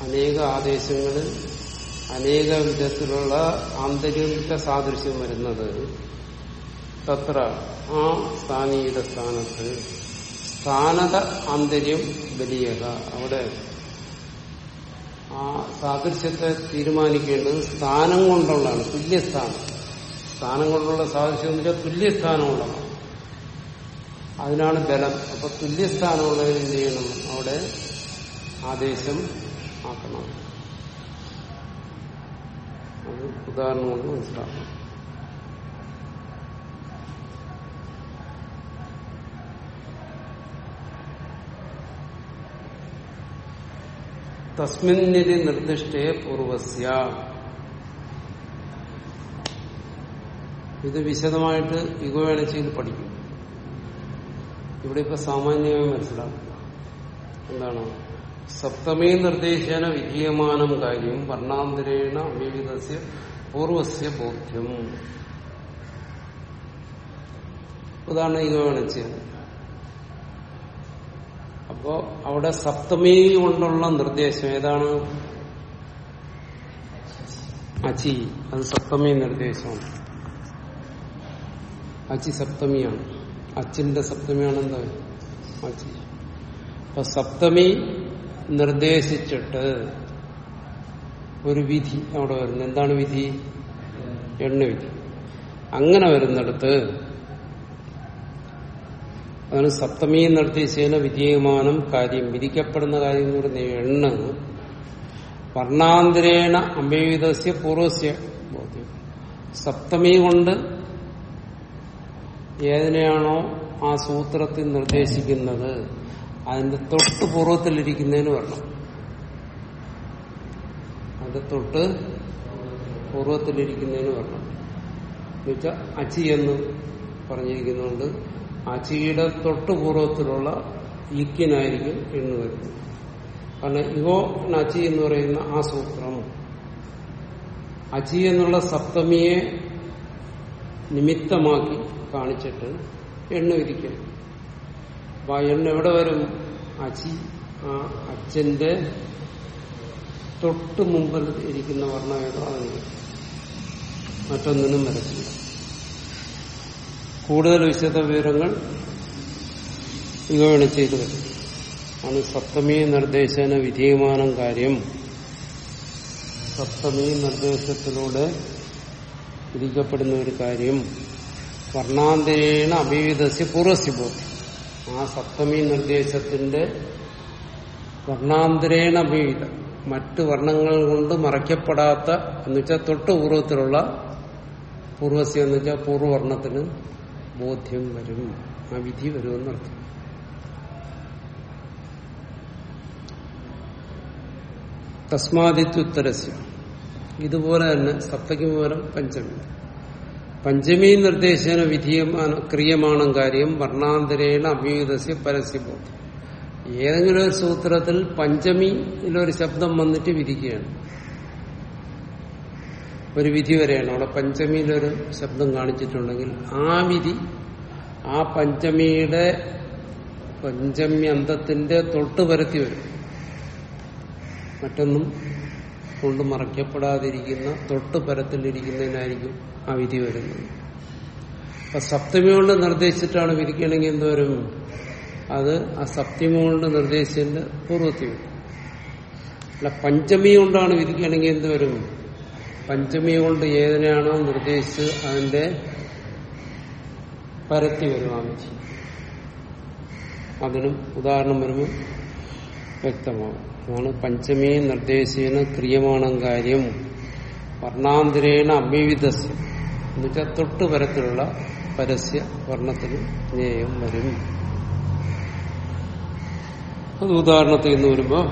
അനേക ആദേശങ്ങളിൽ അനേക വിധത്തിലുള്ള ആന്തരിക സാദൃശ്യം വരുന്നത് തത്ര ആ സ്ഥാനീയുടെ സ്ഥാനത്ത് സ്ഥാനത ആന്തര്യം ബലിയത. അവിടെ ആ സാദൃശ്യത്തെ തീരുമാനിക്കേണ്ടത് സ്ഥാനം കൊണ്ടുള്ളതാണ് തുല്യസ്ഥാനം. സ്ഥാനം കൊണ്ടുള്ള സാദൃശ്യം എന്ന് വെച്ചാൽ തുല്യസ്ഥാനമുള്ളതാണ്. അതിനാണ് ബലം. അപ്പൊ തുല്യസ്ഥാനമുള്ളതിന് ചെയ്യണം? അവിടെ ആദേശം ആക്കണം. അത് ഉദാഹരണം കൊണ്ട് മനസ്സിലാക്കണം തസ്മിന്നിരി നിർദ്ദിഷ്ടേ പൂർവസ്യ. ഇത് വിശദമായിട്ട് ചെയ്ത് പഠിക്കും. ഇവിടെ ഇപ്പൊ സാമാന്യമായി മനസ്സിലാക്കും. എന്താണ്? സപ്തമീ നിർദ്ദേശേന വിധീയമാനം കാര്യം വർണാന്തരേണ അവിവിധസ്യ പൂർവസ്യ ബോധ്യം. ഉദാഹരണം ഇഗോവേണച്ചയിൽ അപ്പോ അവിടെ സപ്തമി കൊണ്ടുള്ള നിർദ്ദേശം ഏതാണ്? അച്ചി. അത് സപ്തമി നിർദ്ദേശമാണ്. അച്ചി സപ്തമിയാണ്. അച്ചിന്റെ സപ്തമിയാണ് എന്താ അച്ചി. അപ്പൊ സപ്തമി നിർദ്ദേശിച്ചിട്ട് ഒരു വിധി അവിടെ വരുന്നു. എന്താണ് വിധി? എണ്ണവിധി അങ്ങനെ വരുന്നിടത്ത് അതാണ് സപ്തമി നിർദ്ദേശേന വിധേയമാനം കാര്യം വിധിക്കപ്പെടുന്ന കാര്യം എന്ന് പറയുന്ന എണ്ണ വർണാന്തരേണ അമ്പയുധസ്യ പൂർവസ്യ ബോധ്യം. സപ്തമി കൊണ്ട് ഏതിനെയാണോ ആ സൂത്രത്തിൽ നിർദ്ദേശിക്കുന്നത്? അതിന്റെ തൊട്ട് പൂർവത്തിലിരിക്കുന്നതിന് വരണം അതിന്റെ തൊട്ട് പൂർവത്തിലിരിക്കുന്നതിന് വരണം എന്നുവെച്ചാൽ അച്ചി എന്ന് പറഞ്ഞിരിക്കുന്നുണ്ട് അച്ചിയുടെ തൊട്ട് പൂർവത്തിലുള്ള ഇക്കിനായിരിക്കും എന്ന് വരുന്നത്. കാരണം ഇവോ അച്ചി എന്ന് പറയുന്ന ആ സൂത്രം അച്ചി എന്നുള്ള സപ്തമിയെ നിമിത്തമാക്കി കാണിച്ചിട്ട് എണ്ണ വിരിക്കും അപ്പൊ ആ എണ്ണ എവിടെ വരും? അച്ചി ആ അച്ഛന്റെ തൊട്ട് മുമ്പിൽ ഇരിക്കുന്ന വർണം ഏതോ അതിന് മറ്റൊന്നിനും വരത്തില്ല. കൂടുതൽ വിശദ വിവരങ്ങൾ ഇവയാണ് ചെയ്തു വരും ആണ് സപ്തമി നിർദ്ദേശന വിധേയമാനം കാര്യം സപ്തമി നിർദ്ദേശത്തിലൂടെ വിധിക്കപ്പെടുന്ന ഒരു കാര്യം വർണാന്തരേണ അഭിവിധസ്യ പൂർവസ്യ ബോധം. ആ സപ്തമി നിർദ്ദേശത്തിന്റെ വർണാന്തരേണ അഭിവിധം മറ്റു വർണങ്ങൾ കൊണ്ട് മറയ്ക്കപ്പെടാത്ത എന്നുവെച്ചാൽ തൊട്ട് പൂർവത്തിലുള്ള പൂർവസ്യം എന്ന് വെച്ചാൽ പൂർവവർണത്തിന് ബോധ്യം വരും. ആ വിധി വരുമെന്നർത്ഥം തസ്മാദിത്യുത്തരസ്യ. ഇതുപോലെ തന്നെ സപ്തയ്ക്ക് പകരം പഞ്ചമി. പഞ്ചമി നിർദ്ദേശന വിധീയമാണ് ക്രിയമാണം കാര്യം വർണാന്തരേണ അഭ്യുതസ്യ പരസ്യബോധം. ഏതെങ്കിലും ഒരു സൂത്രത്തിൽ പഞ്ചമിയിലൊരു ശബ്ദം വന്നിട്ട് വിധിക്കുകയാണ് ഒരു വിധി വരെയാണ്. അവിടെ പഞ്ചമിയിലൊരു ശബ്ദം കാണിച്ചിട്ടുണ്ടെങ്കിൽ ആ വിധി ആ പഞ്ചമിയുടെ പഞ്ചമി അന്തത്തിന്റെ തൊട്ട് പരത്തി വരും. മറ്റൊന്നും കൊണ്ട് മറയ്ക്കപ്പെടാതിരിക്കുന്ന തൊട്ട് പരത്തിലിരിക്കുന്നതിനായിരിക്കും ആ വിധി വരുന്നത്. അപ്പൊ സപ്തമി കൊണ്ട് നിർദ്ദേശിച്ചിട്ടാണ് വിധിക്കണമെങ്കിൽ എന്തോരും അത് ആ സപ്തമി കൊണ്ട് നിർദ്ദേശിച്ചതിന്റെ പൂർവത്തിൽ അല്ല പഞ്ചമി കൊണ്ടാണ് വിധിക്കണമെങ്കിൽ എന്തുവരും പഞ്ചമി കൊണ്ട് ഏതിനാണോ നിർദ്ദേശിച്ച് അതിന്റെ പരത്തി വരും ആ വിധി. അതിനും ഉദാഹരണം വരുമ്പോൾ വ്യക്തമാവും അതാണ് പഞ്ചമി നിർദ്ദേശീന ക്രിയമാണം കാര്യം വർണാന്തരേണ അമ്യവിധസ്യം എന്നുവെച്ചാൽ തൊട്ട് പരത്തിലുള്ള പരസ്യ വർണത്തിന് ജ്ഞേയം വരും. അത് ഉദാഹരണത്തിൽ നിന്ന് വരുമ്പോൾ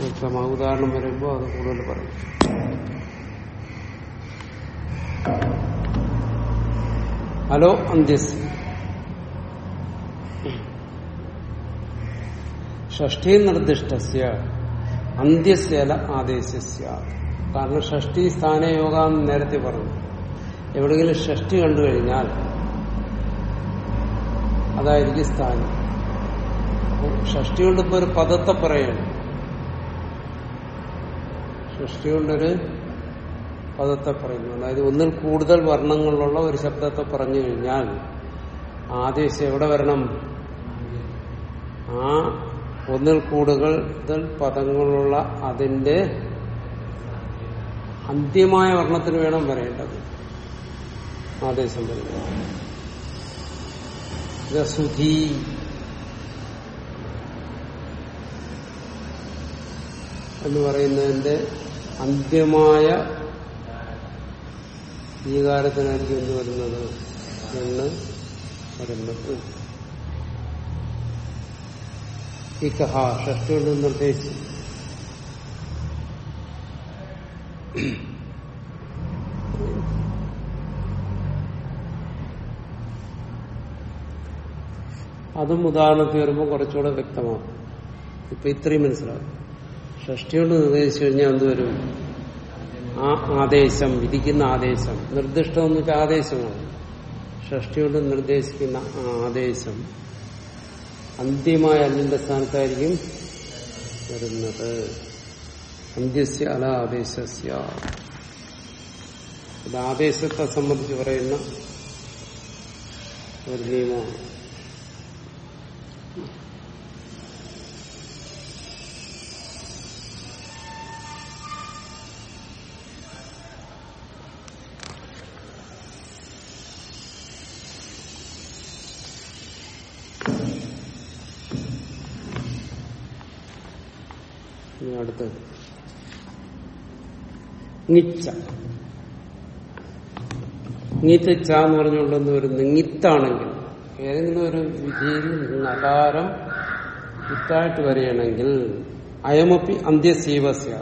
വ്യക്തമാകും ഉദാഹരണം വരുമ്പോൾ അത് കൂടുതൽ പറയും. ഹലോ അന്ത്യസ് ഷഷ്ടി നിർദ്ദിഷ്ടസ്യ. അന്ത്യസ്യല ആദേശസ്യ. കാരണം ഷഷ്ടി സ്ഥാനയോഗ എന്ന് നേരത്തെ പറഞ്ഞു. എവിടെയെങ്കിലും ഷഷ്ടി കണ്ടു കഴിഞ്ഞാൽ അതായിരിക്കും സ്ഥാനം. ഷഷ്ടി കൊണ്ട് ഇപ്പൊ ഒരു പദത്തെ പറയണം. ഷഷ്ടി കൊണ്ടൊരു പദത്തെ പറയുന്നു. അതായത് ഒന്നിൽ കൂടുതൽ വർണങ്ങളുള്ള ഒരു ശബ്ദത്തെ പറഞ്ഞു കഴിഞ്ഞാൽ ആദേശം എവിടെ വരണം? ആ ഒന്നിൽ കൂടുതൽ പദങ്ങളുള്ള അതിന്റെ അന്ത്യമായ വർണത്തിന് വേണം പറയേണ്ടത് ആദേശം പറയുന്നത് എന്ന് പറയുന്നതിന്റെ അന്ത്യമായ ഈകാരത്തിനായിരിക്കും എന്ത് വരുന്നത് എന്ന് വരുന്നത് ഇക്കഹ ഷഷ്ടി കൊണ്ട് നിർദ്ദേശിച്ചു. അതും ഉദാഹരണത്തിൽ വരുമ്പോൾ കുറച്ചുകൂടെ വ്യക്തമാകും ഇപ്പൊ ഇത്രയും മനസ്സിലാവും. ഷഷ്ടിയോട് നിർദ്ദേശിച്ചു കഴിഞ്ഞാൽ എന്തുവരും ആ ആദേശം വിധിക്കുന്ന ആദേശം. നിർദ്ദിഷ്ടം എന്ന് വെച്ചാൽ ആദേശമാണ്. ഷഷ്ടിയോട് നിർദ്ദേശിക്കുന്ന ആദേശം. അന്ത്യമായ അല്ലിന്റെ സ്ഥാനത്തായിരിക്കും വരുന്നത്. അന്ത്യസ്യ അല ആദേശസ്യ. ഇത് ആദേശത്തെ സംബന്ധിച്ച് പറയുന്ന ഒരു നിയമമാണ് ഇനി അടുത്തത് നിച്ച. എന്ന് പറഞ്ഞുകൊണ്ടെന്ന് ഒരു നിങ്ങിത്താണെങ്കിൽ ഏതെങ്കിലും ഒരു വിധിയിൽ നകാരം ഇത്തായിട്ട് വരികയാണെങ്കിൽ അയമപ്പി അന്ത്യസീവസ്യ.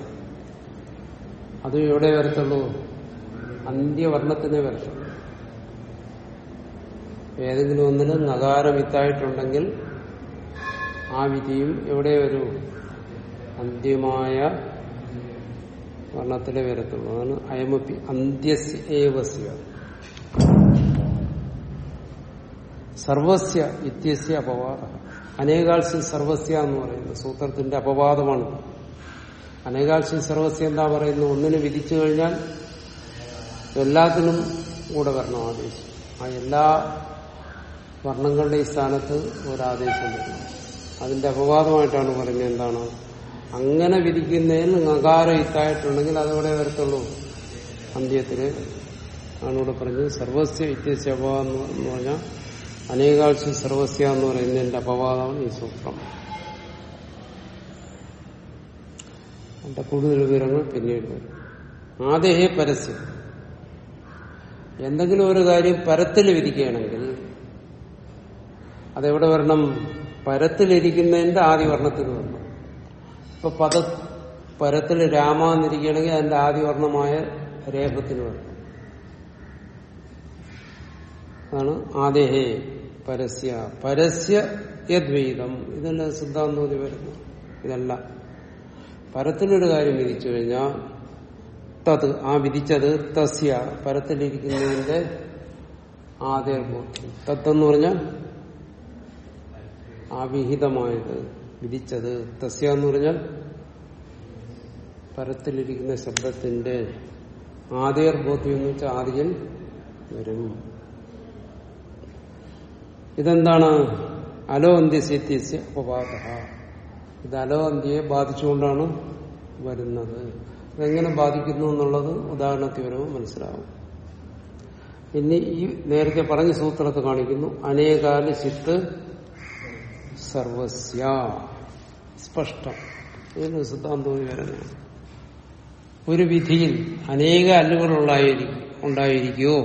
അത് എവിടെ വരത്തുള്ളൂ? അന്ത്യവർണത്തിനെ വരത്തുള്ളൂ. ഏതെങ്കിലും ഒന്നിന് നകാരം ഇത്തായിട്ടുണ്ടെങ്കിൽ ആ വിധിയും എവിടെ വരൂ? അന്ത്യമായ വർണത്തിലെ വരത്തുള്ളൂ. അതാണ് അയമപ്പി അന്ത്യസ്യേവസ്യ സർവസ്യ ഇത്യസ്യ അപവാദ. അനേകാൽസി സർവസ്യ എന്ന് പറയുന്നത് സൂത്രത്തിന്റെ അപവാദമാണ്. അനേകാൽസി സർവസ്യ എന്താ പറയുന്നത്? ഒന്നിനെ വിധിച്ചു കഴിഞ്ഞാൽ എല്ലാത്തിനും കൂടെ വരണം ആദേശം. ആ എല്ലാ വർണങ്ങളുടെയും സ്ഥാനത്ത് ഒരാദേശം വരണം അതിന്റെ അപവാദമായിട്ടാണ് പറയുന്നത് എന്താണ്? അങ്ങനെ വിധിക്കുന്നതിൽ നകാരം ഇത്തായിട്ടുണ്ടെങ്കിൽ അതവിടെ വരത്തുള്ളൂ. അന്ത്യത്തിന് ആണ് ഇവിടെ പറഞ്ഞത്. സർവസ്യ അപവാദം എന്ന് പറഞ്ഞാൽ അനേകാഴ്ച സർവസ്യ എന്ന് പറയുന്നതിന്റെ അപവാദമാണ് ഈ സൂത്രം. അതിന്റെ കൂടുതൽ വിവരങ്ങൾ പിന്നീട് വരും. ആദേഹേ പരസ്യം. എന്തെങ്കിലും ഒരു കാര്യം പരത്തിൽ വിധിക്കുകയാണെങ്കിൽ അതെവിടെ വരണം? പരത്തിലിരിക്കുന്നതിന്റെ ആദ്യ വർണത്തിൽ വരണം. ഇപ്പൊ പദ പരത്തിൽ രാമ എന്നിരിക്കുകയാണെങ്കിൽ അതിന്റെ ആദ്യവർണമായ രേഖത്തിന് വരണം അതാണ് ആദേഹേ പരസ്യ. പരസ്യ യദ്വൈതം. ഇതല്ല സിദ്ധാന്തോതി വരുന്നു ഇതല്ല. പരത്തിലൊരു കാര്യം വിധിച്ചു കഴിഞ്ഞാൽ തത് ആ വിധിച്ചത് തസ്യ പരത്തിലിരിക്കുന്നതിന്റെ തത് എന്ന് പറഞ്ഞാൽ ആ വിഹിതമായത്. വിധിച്ചത്. തസ്യ എന്ന് പറഞ്ഞാൽ പരത്തിലിരിക്കുന്ന ശബ്ദത്തിന്റെ ആദ്യർ ബോധ്യം എന്ന് വെച്ചാൽ ആദ്യൻ വരും. ഇതെന്താണ്? അലോ അന്ത്യസ്യത്യസ്യ അപവാദ ഇത് അലോ അന്ത്യയെ ബാധിച്ചുകൊണ്ടാണ് വരുന്നത്. അതെങ്ങനെ ബാധിക്കുന്നു എന്നുള്ളത് ഉദാഹരണത്തിൽ വരുമ്പോൾ മനസ്സിലാവും. ഇനി ഈ നേരത്തെ പറഞ്ഞ സൂത്രത്തെ കാണിക്കുന്നു. അനേകാല ചിത്ത് സർവസ്യ. സ്പഷ്ടം. ഇതിന് സിദ്ധാന്തവും വരുന്നതാണ് ഒരു വിധിയിൽ അനേക അല്ലുകളുണ്ടായിരിക്കും ഉണ്ടായിരിക്കുകയോ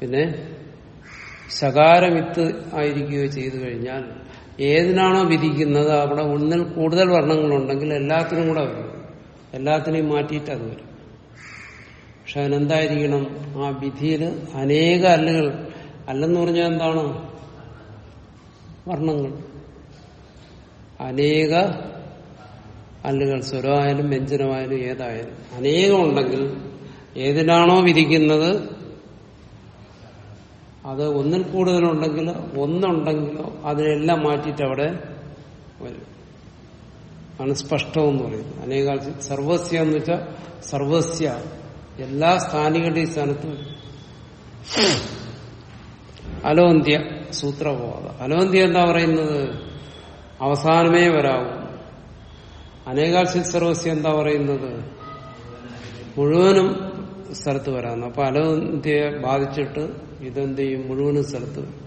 പിന്നെ ശകാരമിത്ത് ആയിരിക്കുകയോ ചെയ്തു കഴിഞ്ഞാൽ ഏതിനാണോ വിധിക്കുന്നത് അവിടെ ഒന്നിൽ കൂടുതൽ വർണങ്ങളുണ്ടെങ്കിൽ എല്ലാത്തിനും കൂടെ വരും. എല്ലാത്തിനെയും മാറ്റിയിട്ട് അത് വരും. പക്ഷെ അതിനെന്തായിരിക്കണം? ആ വിധിയിൽ അനേക അല്ലുകൾ അല്ലെന്ന് പറഞ്ഞാൽ എന്താണ്? വർണങ്ങൾ. അനേക അല്ലുകൾ സ്വരമായാലും വ്യഞ്ജനമായാലും ഏതായാലും അനേകം ഉണ്ടെങ്കിൽ ഏതിനാണോ വിധിക്കുന്നത്? അത് ഒന്നിൽ കൂടുതലുണ്ടെങ്കിലോ ഒന്നുണ്ടെങ്കിലോ അതിനെല്ലാം മാറ്റിയിട്ട് അവിടെ വരും. ആണ് സ്പഷ്ടമെന്ന് പറയുന്നത്. അനേകാൽ സർവസ്യ എന്ന് വെച്ചാൽ സർവസ്യ. എല്ലാ സ്ഥാനികളുടെയും സ്ഥാനത്ത് അലോന്ത്യ സൂത്രബോധ. അലോന്ത്യ എന്താ പറയുന്നത്? അവസാനമേ വരാവൂ. അനേകാശി സർവസ്യ എന്താ പറയുന്നത്? മുഴുവനും സ്ഥലത്ത് വരാമെന്ന് അപ്പൊ അലോന്ത്യയെ ബാധിച്ചിട്ട് ഇതെന്ത് ചെയ്യും മുഴുവനും സ്ഥലത്ത്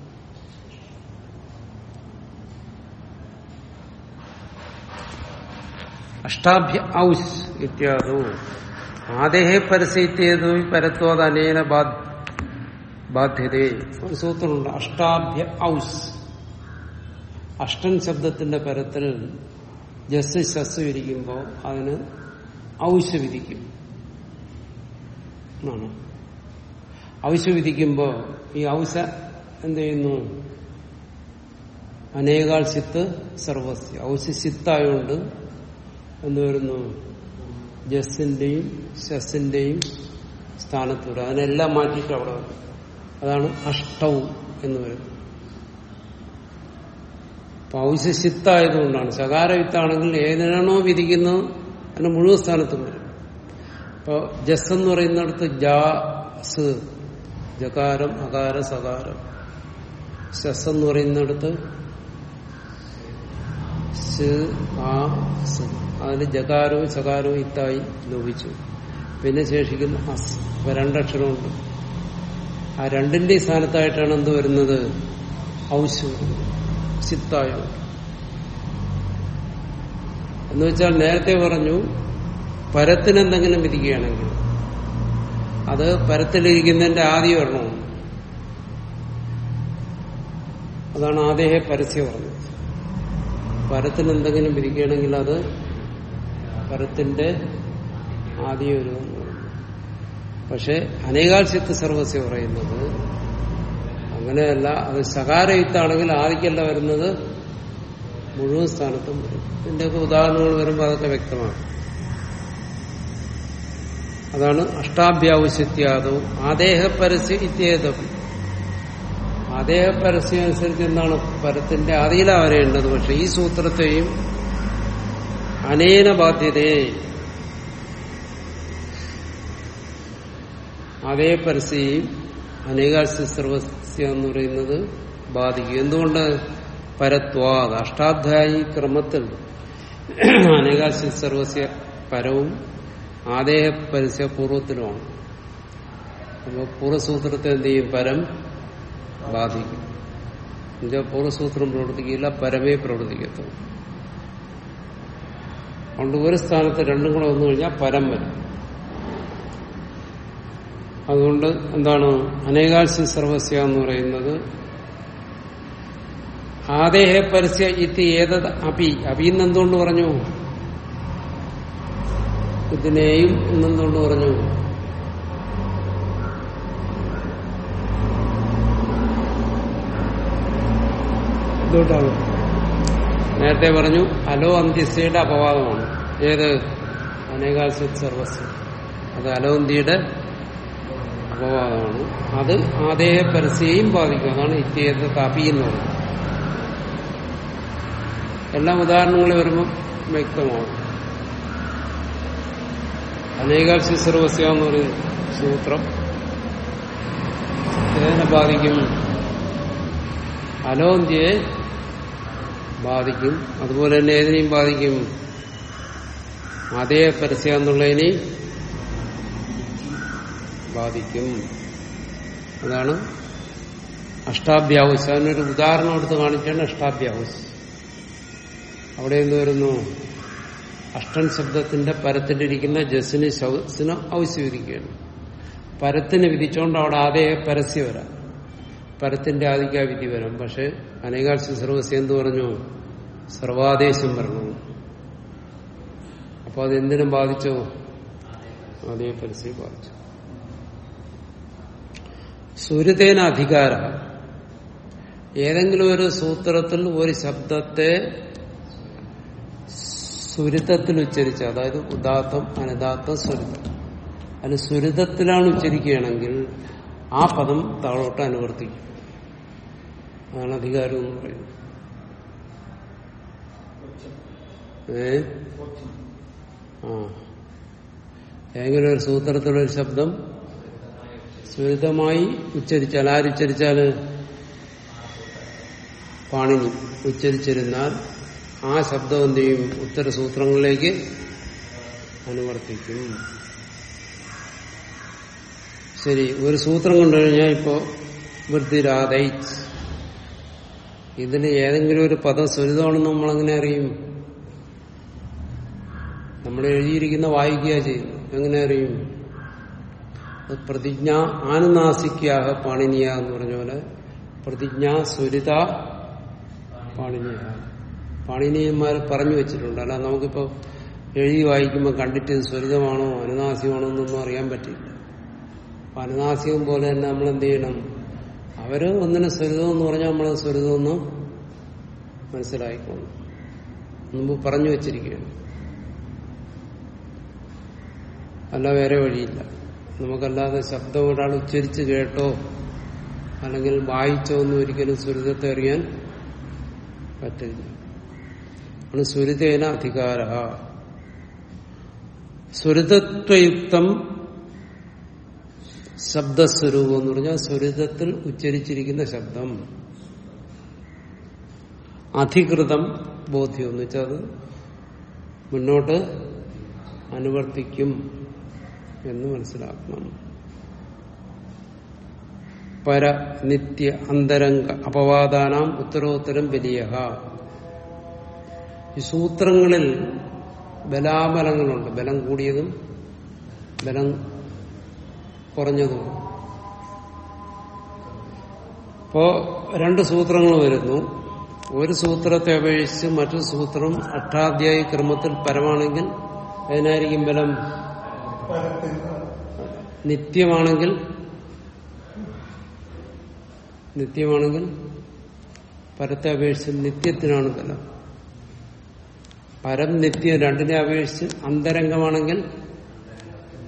അഷ്ടാഭ്യ ഔസ് ഇത്യാദോ. ആദേഹേ പരസ്യത്യേതോ പരത്വാദ് അനേന ബാധ്യതേ. ഒരു സൂത്രമുണ്ട്. അഷ്ടാഭ്യ ഔസ്. അഷ്ടൻ ശബ്ദത്തിന്റെ പരത്തിൽ ജസ് ശസ് ഇരിക്കുമ്പോൾ അതിന് ഔശവിധിക്കും വിധിക്കും എന്നാണ്. ഔസ് വിധിക്കുമ്പോൾ ഈ ഔസ എന്ത് ചെയ്യുന്നു? അനേകാൾ ചിത്ത് സർവസ്യ. ഔസ് ചിത്തായോണ്ട് എന്ത് വരുന്നു? ജസ്സിന്റെയും ശസ്സിന്റെയും സ്ഥാനത്ത് വരും. അതിനെല്ലാം മാറ്റിയിട്ട് അവിടെ അതാണ് അഷ്ടവും എന്ന് പറയുന്നത്. പൗശിത്തായതുകൊണ്ടാണ് ശകാരവിത്താണെങ്കിൽ ഏതിനാണോ വിധിക്കുന്നത് അതിന് മുഴുവൻ സ്ഥാനത്തും വരും ഇപ്പോൾ ജസ് എന്ന് പറയുന്നിടത്ത് ജാസ് ജകാരം അകാര സകാരം. ശസ് എന്ന് പറയുന്നിടത്ത് അതിന് ജകാരവും ശകാരവും ഇത്തായി ലോപിച്ചു. പിന്നെ ശേഷിക്കുന്ന അസ്. രണ്ടക്ഷരമുണ്ട് ആ രണ്ടിന്റെ സ്ഥാനത്തായിട്ടാണ് എന്ത് വരുന്നത്? ഔശു സിത്തായോ. എന്ന് വെച്ചാൽ നേരത്തെ പറഞ്ഞു പരത്തിനെന്തെങ്കിലും വിധിക്കുകയാണെങ്കിൽ അത് പരത്തിലിരിക്കുന്നതിന്റെ ആദ്യ വരണമാണ് അതാണ് ആദ്യമേ പരസ്യം പറഞ്ഞത്. പരത്തിന് എന്തെങ്കിലും വിധിക്കുകയാണെങ്കിൽ അത് പരത്തിന്റെ ആദ്യ ഒരു പക്ഷെ അനേകാൽ ചിത്ത് സർവസ്യ പറയുന്നത് അങ്ങനെയല്ല. അത് ശകാരയുക്താണെങ്കിൽ ആദിക്കല്ല വരുന്നത് മുഴുവൻ സ്ഥാനത്തും വരും. ഇതിന്റെയൊക്കെ ഉദാഹരണങ്ങൾ വരുമ്പോൾ അതൊക്കെ വ്യക്തമാണ്. അതാണ് അഷ്ടാഭ്യാവശ്യത്യാദവും ആദേഹ പരസ്യ ഇത്യേതം ആദേഹ പരസ്യം അനുസരിച്ച് എന്താണ് പരത്തിന്റെ ആദിയിലാ വരേണ്ടത്? പക്ഷെ ഈ സൂത്രത്തെയും അനേന ബാധ്യതയെ അതേ പരസ്യയും അനേകാശ സർവസ്യ എന്ന് പറയുന്നത് ബാധിക്കും. എന്തുകൊണ്ട്? പരത്വാദ് അഷ്ടാധ്യായി ക്രമത്തിൽ അനേകാശി സർവസ്യ പരവും ആദേഹ പരസ്യ പൂർവത്തിലുമാണ് അപ്പോൾ പൂർവസൂത്രത്തെ എന്ത് ചെയ്യും? പരം ബാധിക്കും. എന്നുവെച്ചാൽ പൂർവസൂത്രം പ്രവർത്തിക്കില്ല പരമേ പ്രവർത്തിക്കത്തുള്ളൂ. അതുകൊണ്ട് ഒരു സ്ഥാനത്ത് രണ്ടും കൂടെ വന്നു കഴിഞ്ഞാൽ പരം വരും. അതുകൊണ്ട് എന്താണ് അനേകാശ സർവസ്യ എന്ന് പറയുന്നത് ആദേഹ പരസ്യ ഇത് ഏതത് അപി. അപിന്ന് എന്തുകൊണ്ട് പറഞ്ഞു? ഇതിനെയും എന്നെന്തുകൊണ്ട് പറഞ്ഞു? നേരത്തെ പറഞ്ഞു അലോ അന്ത്യസ്യയുടെ അപവാദമാണ്. ഏത്? അനേകാശ സർവസ്യ. അത് അലോന്തിയുടെ അപവാദമാണ് അത് ആദേയ പരസ്യയും ബാധിക്കും. അതാണ് ഇത്യേത താപി എന്ന് പറയുന്നത്. എല്ലാം ഉദാഹരണങ്ങൾ വരുമ്പോൾ വ്യക്തമാണ്. അനേകാശി സർവസ്യ എന്ന് സൂത്രം ഏതിനെ ബാധിക്കും. അലോന്ത്യയെ ബാധിക്കും. അതുപോലെ തന്നെ ഏതിനെയും ബാധിക്കും? അതേ പരസ്യ എന്നുള്ളതിനെ ബാധിക്കും. അതാണ് അഷ്ടാഭ്യാവസ് അതിനൊരു ഉദാഹരണം എടുത്ത് കാണിച്ചാണ് അഷ്ടാഭ്യാവസ് അവിടെ എന്ത് വരുന്നു? അഷ്ടൻ ശബ്ദത്തിന്റെ പരത്തിലിരിക്കുന്ന ജസിന് ശൗസിന് ഔസ്വീകരിക്കുകയാണ് പരത്തിന് വിധിച്ചുകൊണ്ട് അവിടെ ആദ്യ പരസ്യം വരാം. പരത്തിന്റെ ആദിക്ക വിധി വരാം. പക്ഷെ അനേകാശ സർവസ്യ എന്ത് പറഞ്ഞു? സർവാദേശം പറഞ്ഞു. അപ്പൊ അതെന്തിനും ബാധിച്ചോ? അതേ പരസ്യം ബാധിച്ചു. സുരതേന അധികാര ഏതെങ്കിലും ഒരു സൂത്രത്തിൽ ഒരു ശബ്ദത്തെ സുരിതത്തിൽ ഉച്ചരിച്ച അതായത് ഉദാത്തം അനുദാത്തം സുരിതം. അതിന് സുരിതത്തിലാണ് ഉച്ചരിക്കുകയാണെങ്കിൽ ആ പദം താഴോട്ട് അനുവർത്തിക്കും. അതാണ് അധികാരം എന്ന് പറയുന്നത്. ഏ? ആ. ഏതെങ്കിലും ഒരു സൂത്രത്തിലൊരു ശബ്ദം സുരിതമായി ഉച്ചരിച്ചാൽ ആരുച്ചരിച്ചാൽ പാണിനി ഉച്ചരിച്ചിരുന്നാൽ ആ ശബ്ദം എന്ത് ചെയ്യും ഉത്തരസൂത്രങ്ങളിലേക്ക് അനുവർത്തിക്കും. ശരി ഒരു സൂത്രം കണ്ടു കഴിഞ്ഞാൽ ഇപ്പോ വൃത്തിരാതൈ ഇതിൽ ഏതെങ്കിലും ഒരു പദം സ്വരിതമാണെന്ന് നമ്മളെങ്ങനെ അറിയും? നമ്മൾ എഴുതിയിരിക്കുന്ന വായിക്കുക ചെയ്യുന്നു എങ്ങനെ അറിയും? പ്രതിജ്ഞ ആനുനാസിക്കാഹ പാണിനിയ എന്ന് പറഞ്ഞ പോലെ പ്രതിജ്ഞ സുരിത പാണിനിയ പാണിനിയന്മാർ പറഞ്ഞു വെച്ചിട്ടുണ്ട്. അല്ല നമുക്കിപ്പോ എഴുതി വായിക്കുമ്പോൾ കണ്ടിട്ട് സ്വരിതമാണോ അനുനാസികമാണോ എന്നൊന്നും അറിയാൻ പറ്റില്ല. അപ്പൊ അനുനാസികം പോലെ തന്നെ നമ്മൾ എന്ത് ചെയ്യണം? അവർ ഒന്നിനെ സ്വരിതം എന്ന് പറഞ്ഞാൽ നമ്മൾ സ്വരിതമെന്ന് മനസ്സിലായിക്കോളും. മുമ്പ് പറഞ്ഞു വെച്ചിരിക്കുകയാണ്. അല്ല വേറെ വഴിയില്ല. നമുക്കല്ലാതെ ശബ്ദം ഒരാൾ ഉച്ചരിച്ച് കേട്ടോ അല്ലെങ്കിൽ വായിച്ചോ ഒന്നും ഒരിക്കലും സുരിതത്തെ അറിയാൻ പറ്റില്ല. ആണ് സുരിതേന അധികാര. സുരിതത്വയുക്തം ശബ്ദസ്വരൂപം എന്ന് പറഞ്ഞാൽ സ്വരിതത്തിൽ ഉച്ചരിച്ചിരിക്കുന്ന ശബ്ദം. അധികൃതം ബോധ്യം എന്ന് വെച്ചാൽ അത് മുന്നോട്ട് അനുവർത്തിക്കും. എന്ന് മനസ്സിലാക്കണം. പര നിത്യ അന്തരംഗ അപവാദാനാം ഉത്തരോത്തരം വലിയ ഈ സൂത്രങ്ങളിൽ ബലാബലങ്ങളുണ്ട്. ബലം കൂടിയതും ബലം കുറഞ്ഞതും. ഇപ്പോ രണ്ട് സൂത്രങ്ങൾ വരുന്നു. ഒരു സൂത്രത്തെ അപേക്ഷിച്ച് മറ്റൊരു സൂത്രം അഷ്ടാധ്യായ ക്രമത്തിൽ പരമാണെങ്കിൽ അതിനായിരിക്കും ബലം നിത്യമാണെങ്കിൽ നിത്യമാണെങ്കിൽ പരത്തെ അപേക്ഷിച്ച് നിത്യത്തിനാണ് ബലം പരം നിത്യം രണ്ടിനെ അപേക്ഷിച്ച് അന്തരംഗമാണെങ്കിൽ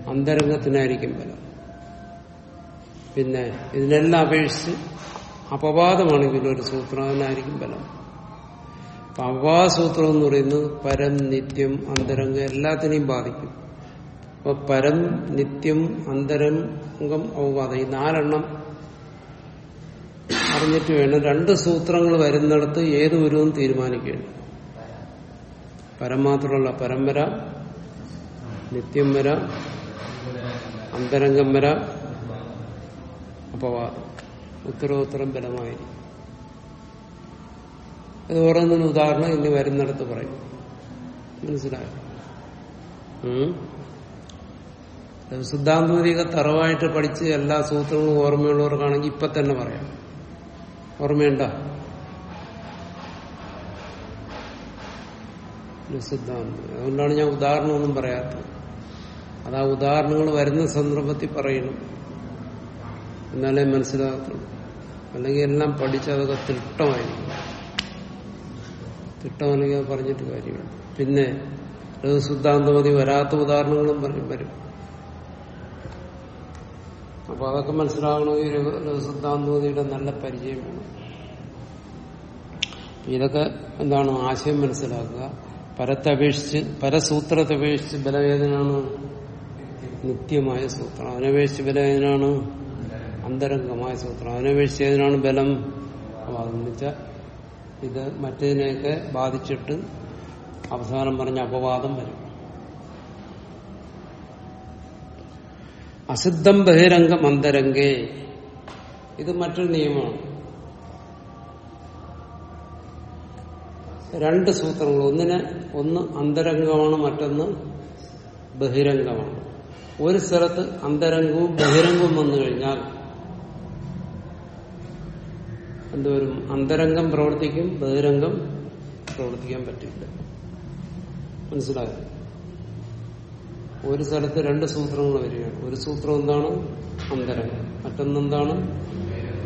അന്തരംഗത്തിനായിരിക്കും ബലം പിന്നെ ഇതിനെല്ലാം അപേക്ഷിച്ച് അപവാദമാണെങ്കിൽ ഒരു സൂത്രം അതിനായിരിക്കും ബലം അപവാദ അപവാദസൂത്രം എന്ന് പറയുന്നത് പരം നിത്യം അന്തരംഗം എല്ലാത്തിനെയും ബാധിക്കും. അപ്പൊ പരം നിത്യം അന്തരംഗം ഔവാദം ഈ നാലെണ്ണം അറിഞ്ഞിട്ട് വേണം രണ്ട് സൂത്രങ്ങൾ വരുന്നിടത്ത് ഏത് വരുമെന്ന് തീരുമാനിക്കുകയാണ്. പരം മാത്രമല്ല പരമ്പര നിത്യം വര അന്തരംഗം വര അപവാദം. ഉത്തരോത്തരം ബലമായിരിക്കും. ഇത് ഓരോന്നിന് ഉദാഹരണം ഇനി വരുന്നിടത്ത് പറയും. മനസ്സിലായോ? ഉം? സിദ്ധാന്തമതിക തറവായിട്ട് പഠിച്ച് എല്ലാ സൂത്രവും ഓർമ്മയുള്ളവർക്കാണെങ്കിൽ ഇപ്പൊ തന്നെ പറയാം. ഓർമ്മയുണ്ട? സിദ്ധാന്തം. അതുകൊണ്ടാണ് ഞാൻ ഉദാഹരണമൊന്നും പറയാത്തത്. അത് ആ ഉദാഹരണങ്ങൾ വരുന്ന സന്ദർഭത്തിൽ പറയണം. എന്നാലേ മനസ്സിലാകത്തുള്ളൂ. അല്ലെങ്കിൽ എല്ലാം പഠിച്ച് അതൊക്കെ തിട്ടമായിരിക്കും. തിട്ടമല്ലെങ്കിൽ പറഞ്ഞിട്ട് കാര്യമില്ല. പിന്നെ സിദ്ധാന്തമതി വരാത്ത ഉദാഹരണങ്ങളും പറയും വരും. അപ്പൊ അതൊക്കെ മനസ്സിലാകണമെങ്കിൽ സിദ്ധാന്തമതിയുടെ നല്ല പരിചയം വേണം. ഇതൊക്കെ എന്താണ്? ആശയം മനസ്സിലാക്കുക. പരത്തെ അപേക്ഷിച്ച് പരസൂത്രത്തെ അപേക്ഷിച്ച് ബലവേദനാണ് നിത്യമായ സൂത്രം. അതിനപേക്ഷിച്ച് ബലവേദനാണ് അന്തരംഗമായ സൂത്രം. അതിനപേക്ഷിച്ച് ഏതിനാണ് ബലം? അപ്പൊ അതെന്ന് വെച്ചാൽ ഇത് മറ്റേതിനെയൊക്കെ ബാധിച്ചിട്ട് അവസാനം പറഞ്ഞ അപവാദം വരും. അസിദ്ധം ബഹിരംഗം അന്തരംഗേ ഇത് മറ്റൊരു നിയമമാണ്. രണ്ട് സൂത്രങ്ങൾ. ഒന്നിന് ഒന്ന് അന്തരംഗമാണ് മറ്റൊന്ന് ബഹിരംഗമാണ്. ഒരു സ്ഥലത്ത് അന്തരംഗവും ബഹിരംഗവും വന്നു കഴിഞ്ഞാൽ എന്തുവരും? അന്തരംഗം പ്രവർത്തിക്കും ബഹിരംഗം പ്രവർത്തിക്കാൻ പറ്റില്ല. മനസ്സിലായോ? ഒരു സ്ഥലത്ത് രണ്ട് സൂത്രങ്ങൾ വരികയാണ്. ഒരു സൂത്രം എന്താണ്? അന്തരംഗം. മറ്റൊന്നെന്താണ്?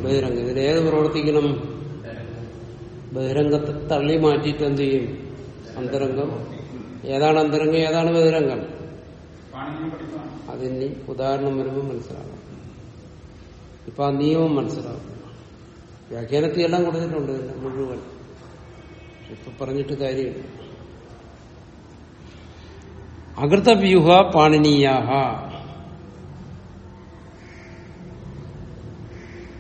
ബഹിരംഗം. ഇതിലേത് പ്രവർത്തിക്കണം? ബഹിരംഗത്തെ തള്ളി മാറ്റിയിട്ട് എന്ത് ചെയ്യും? അന്തരംഗം. ഏതാണ് അന്തരംഗം? ഏതാണ് ബഹിരംഗം? അതിന് ഉദാഹരണം വരുമ്പോൾ മനസ്സിലാകും ഇപ്പൊ ആ നിയമം മനസ്സിലാകും വ്യാഖ്യാനത്തിൽ എല്ലാം കൊടുത്തിട്ടുണ്ട് മുഴുവൻ. ഇപ്പൊ പറഞ്ഞിട്ട് കാര്യമില്ല. അകൃതവ്യൂഹ പാണിനീയാഹ.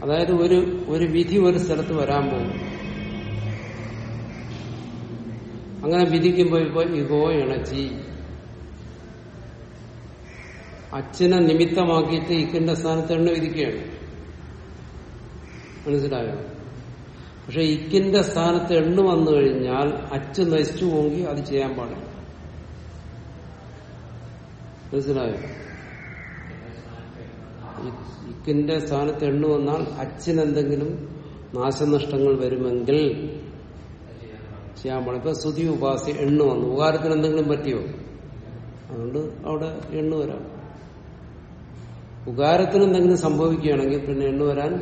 അതായത് ഒരു ഒരു വിധി ഒരു സ്ഥലത്ത് വരാൻ പോകും അങ്ങനെ വിധിക്കുമ്പോൾ ഇപ്പൊ ഇഗോ ഇണച്ചി. അച്ഛനെ നിമിത്തമാക്കിയിട്ട് ഇക്കിന്റെ സ്ഥാനത്ത് എണ്ണ വിധിക്കുകയാണ് മനസ്സിലായോ? പക്ഷെ ഇക്കിന്റെ സ്ഥാനത്ത് എണ്ണ വന്നു കഴിഞ്ഞാൽ അച്ഛൻ നശിച്ചു പോകി അത് ചെയ്യാൻ പാടില്ല. മനസ്സിലായോ? ഇക്കിന്റെ സ്ഥാനത്ത് എണ്ണു വന്നാൽ അച്ഛനെന്തെങ്കിലും നാശനഷ്ടങ്ങൾ വരുമെങ്കിൽ ചെയ്യാൻ പാടില്ല. ഇപ്പൊ സ്തുതി ഉപാസി എണ്ണു വന്നു. ഉപകാരത്തിന് എന്തെങ്കിലും പറ്റിയോ? അതുകൊണ്ട് അവിടെ എണ്ണു വരാം. ഉപകാരത്തിന് എന്തെങ്കിലും സംഭവിക്കുകയാണെങ്കിൽ പിന്നെ എണ്ണു വരാൻ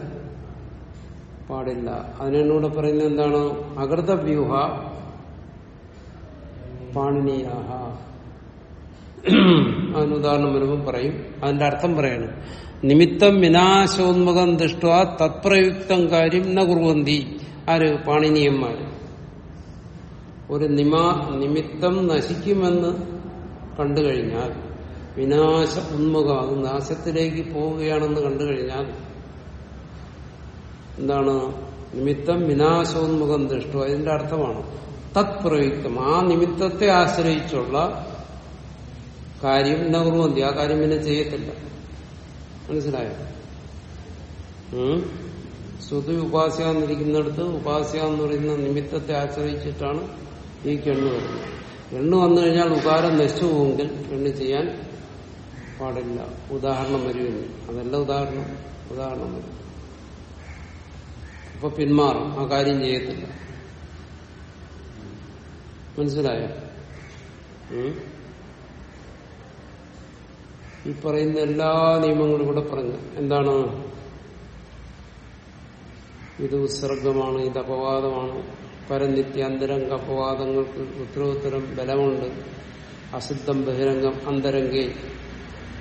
പാടില്ല. അതിനെന്നൂടെ പറയുന്നത് എന്താണ്? അകൃത വ്യൂഹ പാണിനീയാഹ. അതിന് ഉദാഹരണം വരുമ്പോൾ പറയും. അതിന്റെ അർത്ഥം പറയണം. നിമിത്തം വിനാശോന്മുഖം ദൃഷ്ട തത്പ്രയുക്തം കാര്യം ന കുറുവന്തി. ആര്? പാണിനീയന്മാര് ഒരു നിമാ നിമിത്തം നശിക്കുമെന്ന് കണ്ടു കഴിഞ്ഞാൽ വിനാശ ഉന്മുഖം അത് നാശത്തിലേക്ക് പോവുകയാണെന്ന് കണ്ടു കഴിഞ്ഞാൽ എന്താണ്? നിമിത്തം വിനാശോന്മുഖം ദൃഷ്ടു അതിന്റെ അർത്ഥമാണ് തത്പ്രയുക്തം. ആ നിമിത്തത്തെ ആശ്രയിച്ചുള്ള കാര്യം നകുറുമന്തി ആ കാര്യം പിന്നെ ചെയ്യത്തില്ല. മനസ്സിലായോ? ശ്രുതി ഉപാസ്യ എന്നിരിക്കുന്നിടത്ത് പറയുന്ന നിമിത്തത്തെ ആശ്രയിച്ചിട്ടാണ് ഈ കെണ്ണു വരുന്നത്. എണ്ണു വന്നു കഴിഞ്ഞാൽ ഉപകാരം നശിച്ചു പോകുമെങ്കിൽ എണ്ണു ചെയ്യാൻ പാടില്ല. ഉദാഹരണം വരുമെന്ന് അതല്ല ഉദാഹരണം. ഉദാഹരണം വരും. അപ്പൊ പിന്മാറും. ആ കാര്യം ചെയ്യത്തില്ല. മനസ്സിലായോ? ഈ പറയുന്ന എല്ലാ നിയമങ്ങളും ഇവിടെ പറഞ്ഞു. എന്താണ്? ഇത് ഉത്സർഗമാണ് ഇത് അപവാദമാണ്. പരനിത്യാന്തരംഗ അപവാദങ്ങൾക്ക് ഉത്തരോത്തരം ബലമുണ്ട്. അസിദ്ധം ബഹിരംഗം അന്തരംഗേ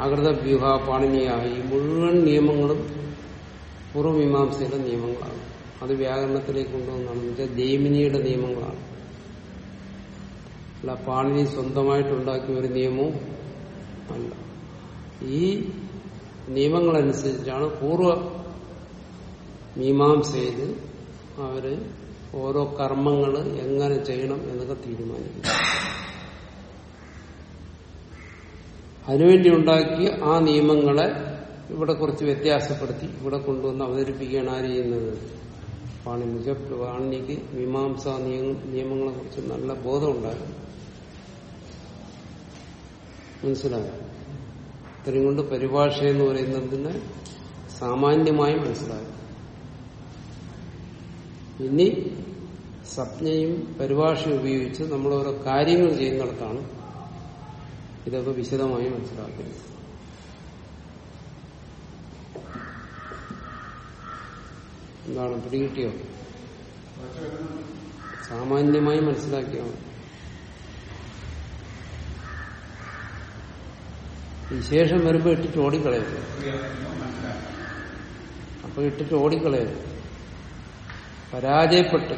അകൃതവ്യൂഹ പാണിനിയായി. മുഴുവൻ നിയമങ്ങളും പൂർവമീമാംസയുടെ നിയമങ്ങളാണ്. അത് വ്യാകരണത്തിലേക്ക് കൊണ്ടുവന്നാണ് എന്നുവെച്ചാൽ ദൈമിനിയുടെ നിയമങ്ങളാണ്. അല്ല പാണിനി സ്വന്തമായിട്ടുണ്ടാക്കിയ ഒരു നിയമവും അല്ല. ഈ നിയമങ്ങളനുസരിച്ചാണ് പൂർവ മീമാംസയിൽ അവർ ഓരോ കർമ്മങ്ങൾ എങ്ങനെ ചെയ്യണം എന്നൊക്കെ തീരുമാനിക്കും അതിനുവേണ്ടി ഉണ്ടാക്കിയ ആ നിയമങ്ങളെ ഇവിടെ കുറച്ച് വ്യത്യാസപ്പെടുത്തി ഇവിടെ കൊണ്ടുവന്ന് അവതരിപ്പിക്കുകയാണ് ആര് ചെയ്യുന്നത്? പാണിമുഖ പാണിനിക്ക് മീമാംസ നിയമങ്ങളെ കുറിച്ച് നല്ല ബോധമുണ്ടായിരുന്നു. മനസ്സിലായോ? ഇത്രയും കൊണ്ട് പരിഭാഷ എന്ന് പറയുന്നതിന് സാമാന്യമായി മനസ്സിലാകും ഇനി സ്വപ്നയും പരിഭാഷയും ഉപയോഗിച്ച് നമ്മൾ ഓരോ കാര്യങ്ങൾ ചെയ്യുന്നിടത്താണ് ഇതൊക്കെ വിശദമായി മനസ്സിലാക്കുന്നത്. എന്താണ് പിടികിട്ടിയോ? സാമാന്യമായി മനസ്സിലാക്കിയോ ശേഷം വരുമ്പോ ഇട്ടിട്ട് ഓടിക്കളയരുത്. അപ്പൊ ഇട്ടിട്ട് ഓടിക്കളയരുത്. പരാജയപ്പെട്ട്.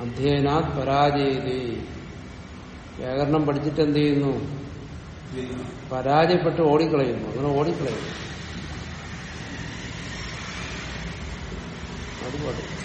അധ്യയനാത് പരാജയതേ. വ്യാകരണം പഠിച്ചിട്ട് എന്ത് ചെയ്യുന്നു? പരാജയപ്പെട്ട് ഓടിക്കളയുന്നു. അങ്ങനെ ഓടിക്കളയുന്നു അത് പാടില്ല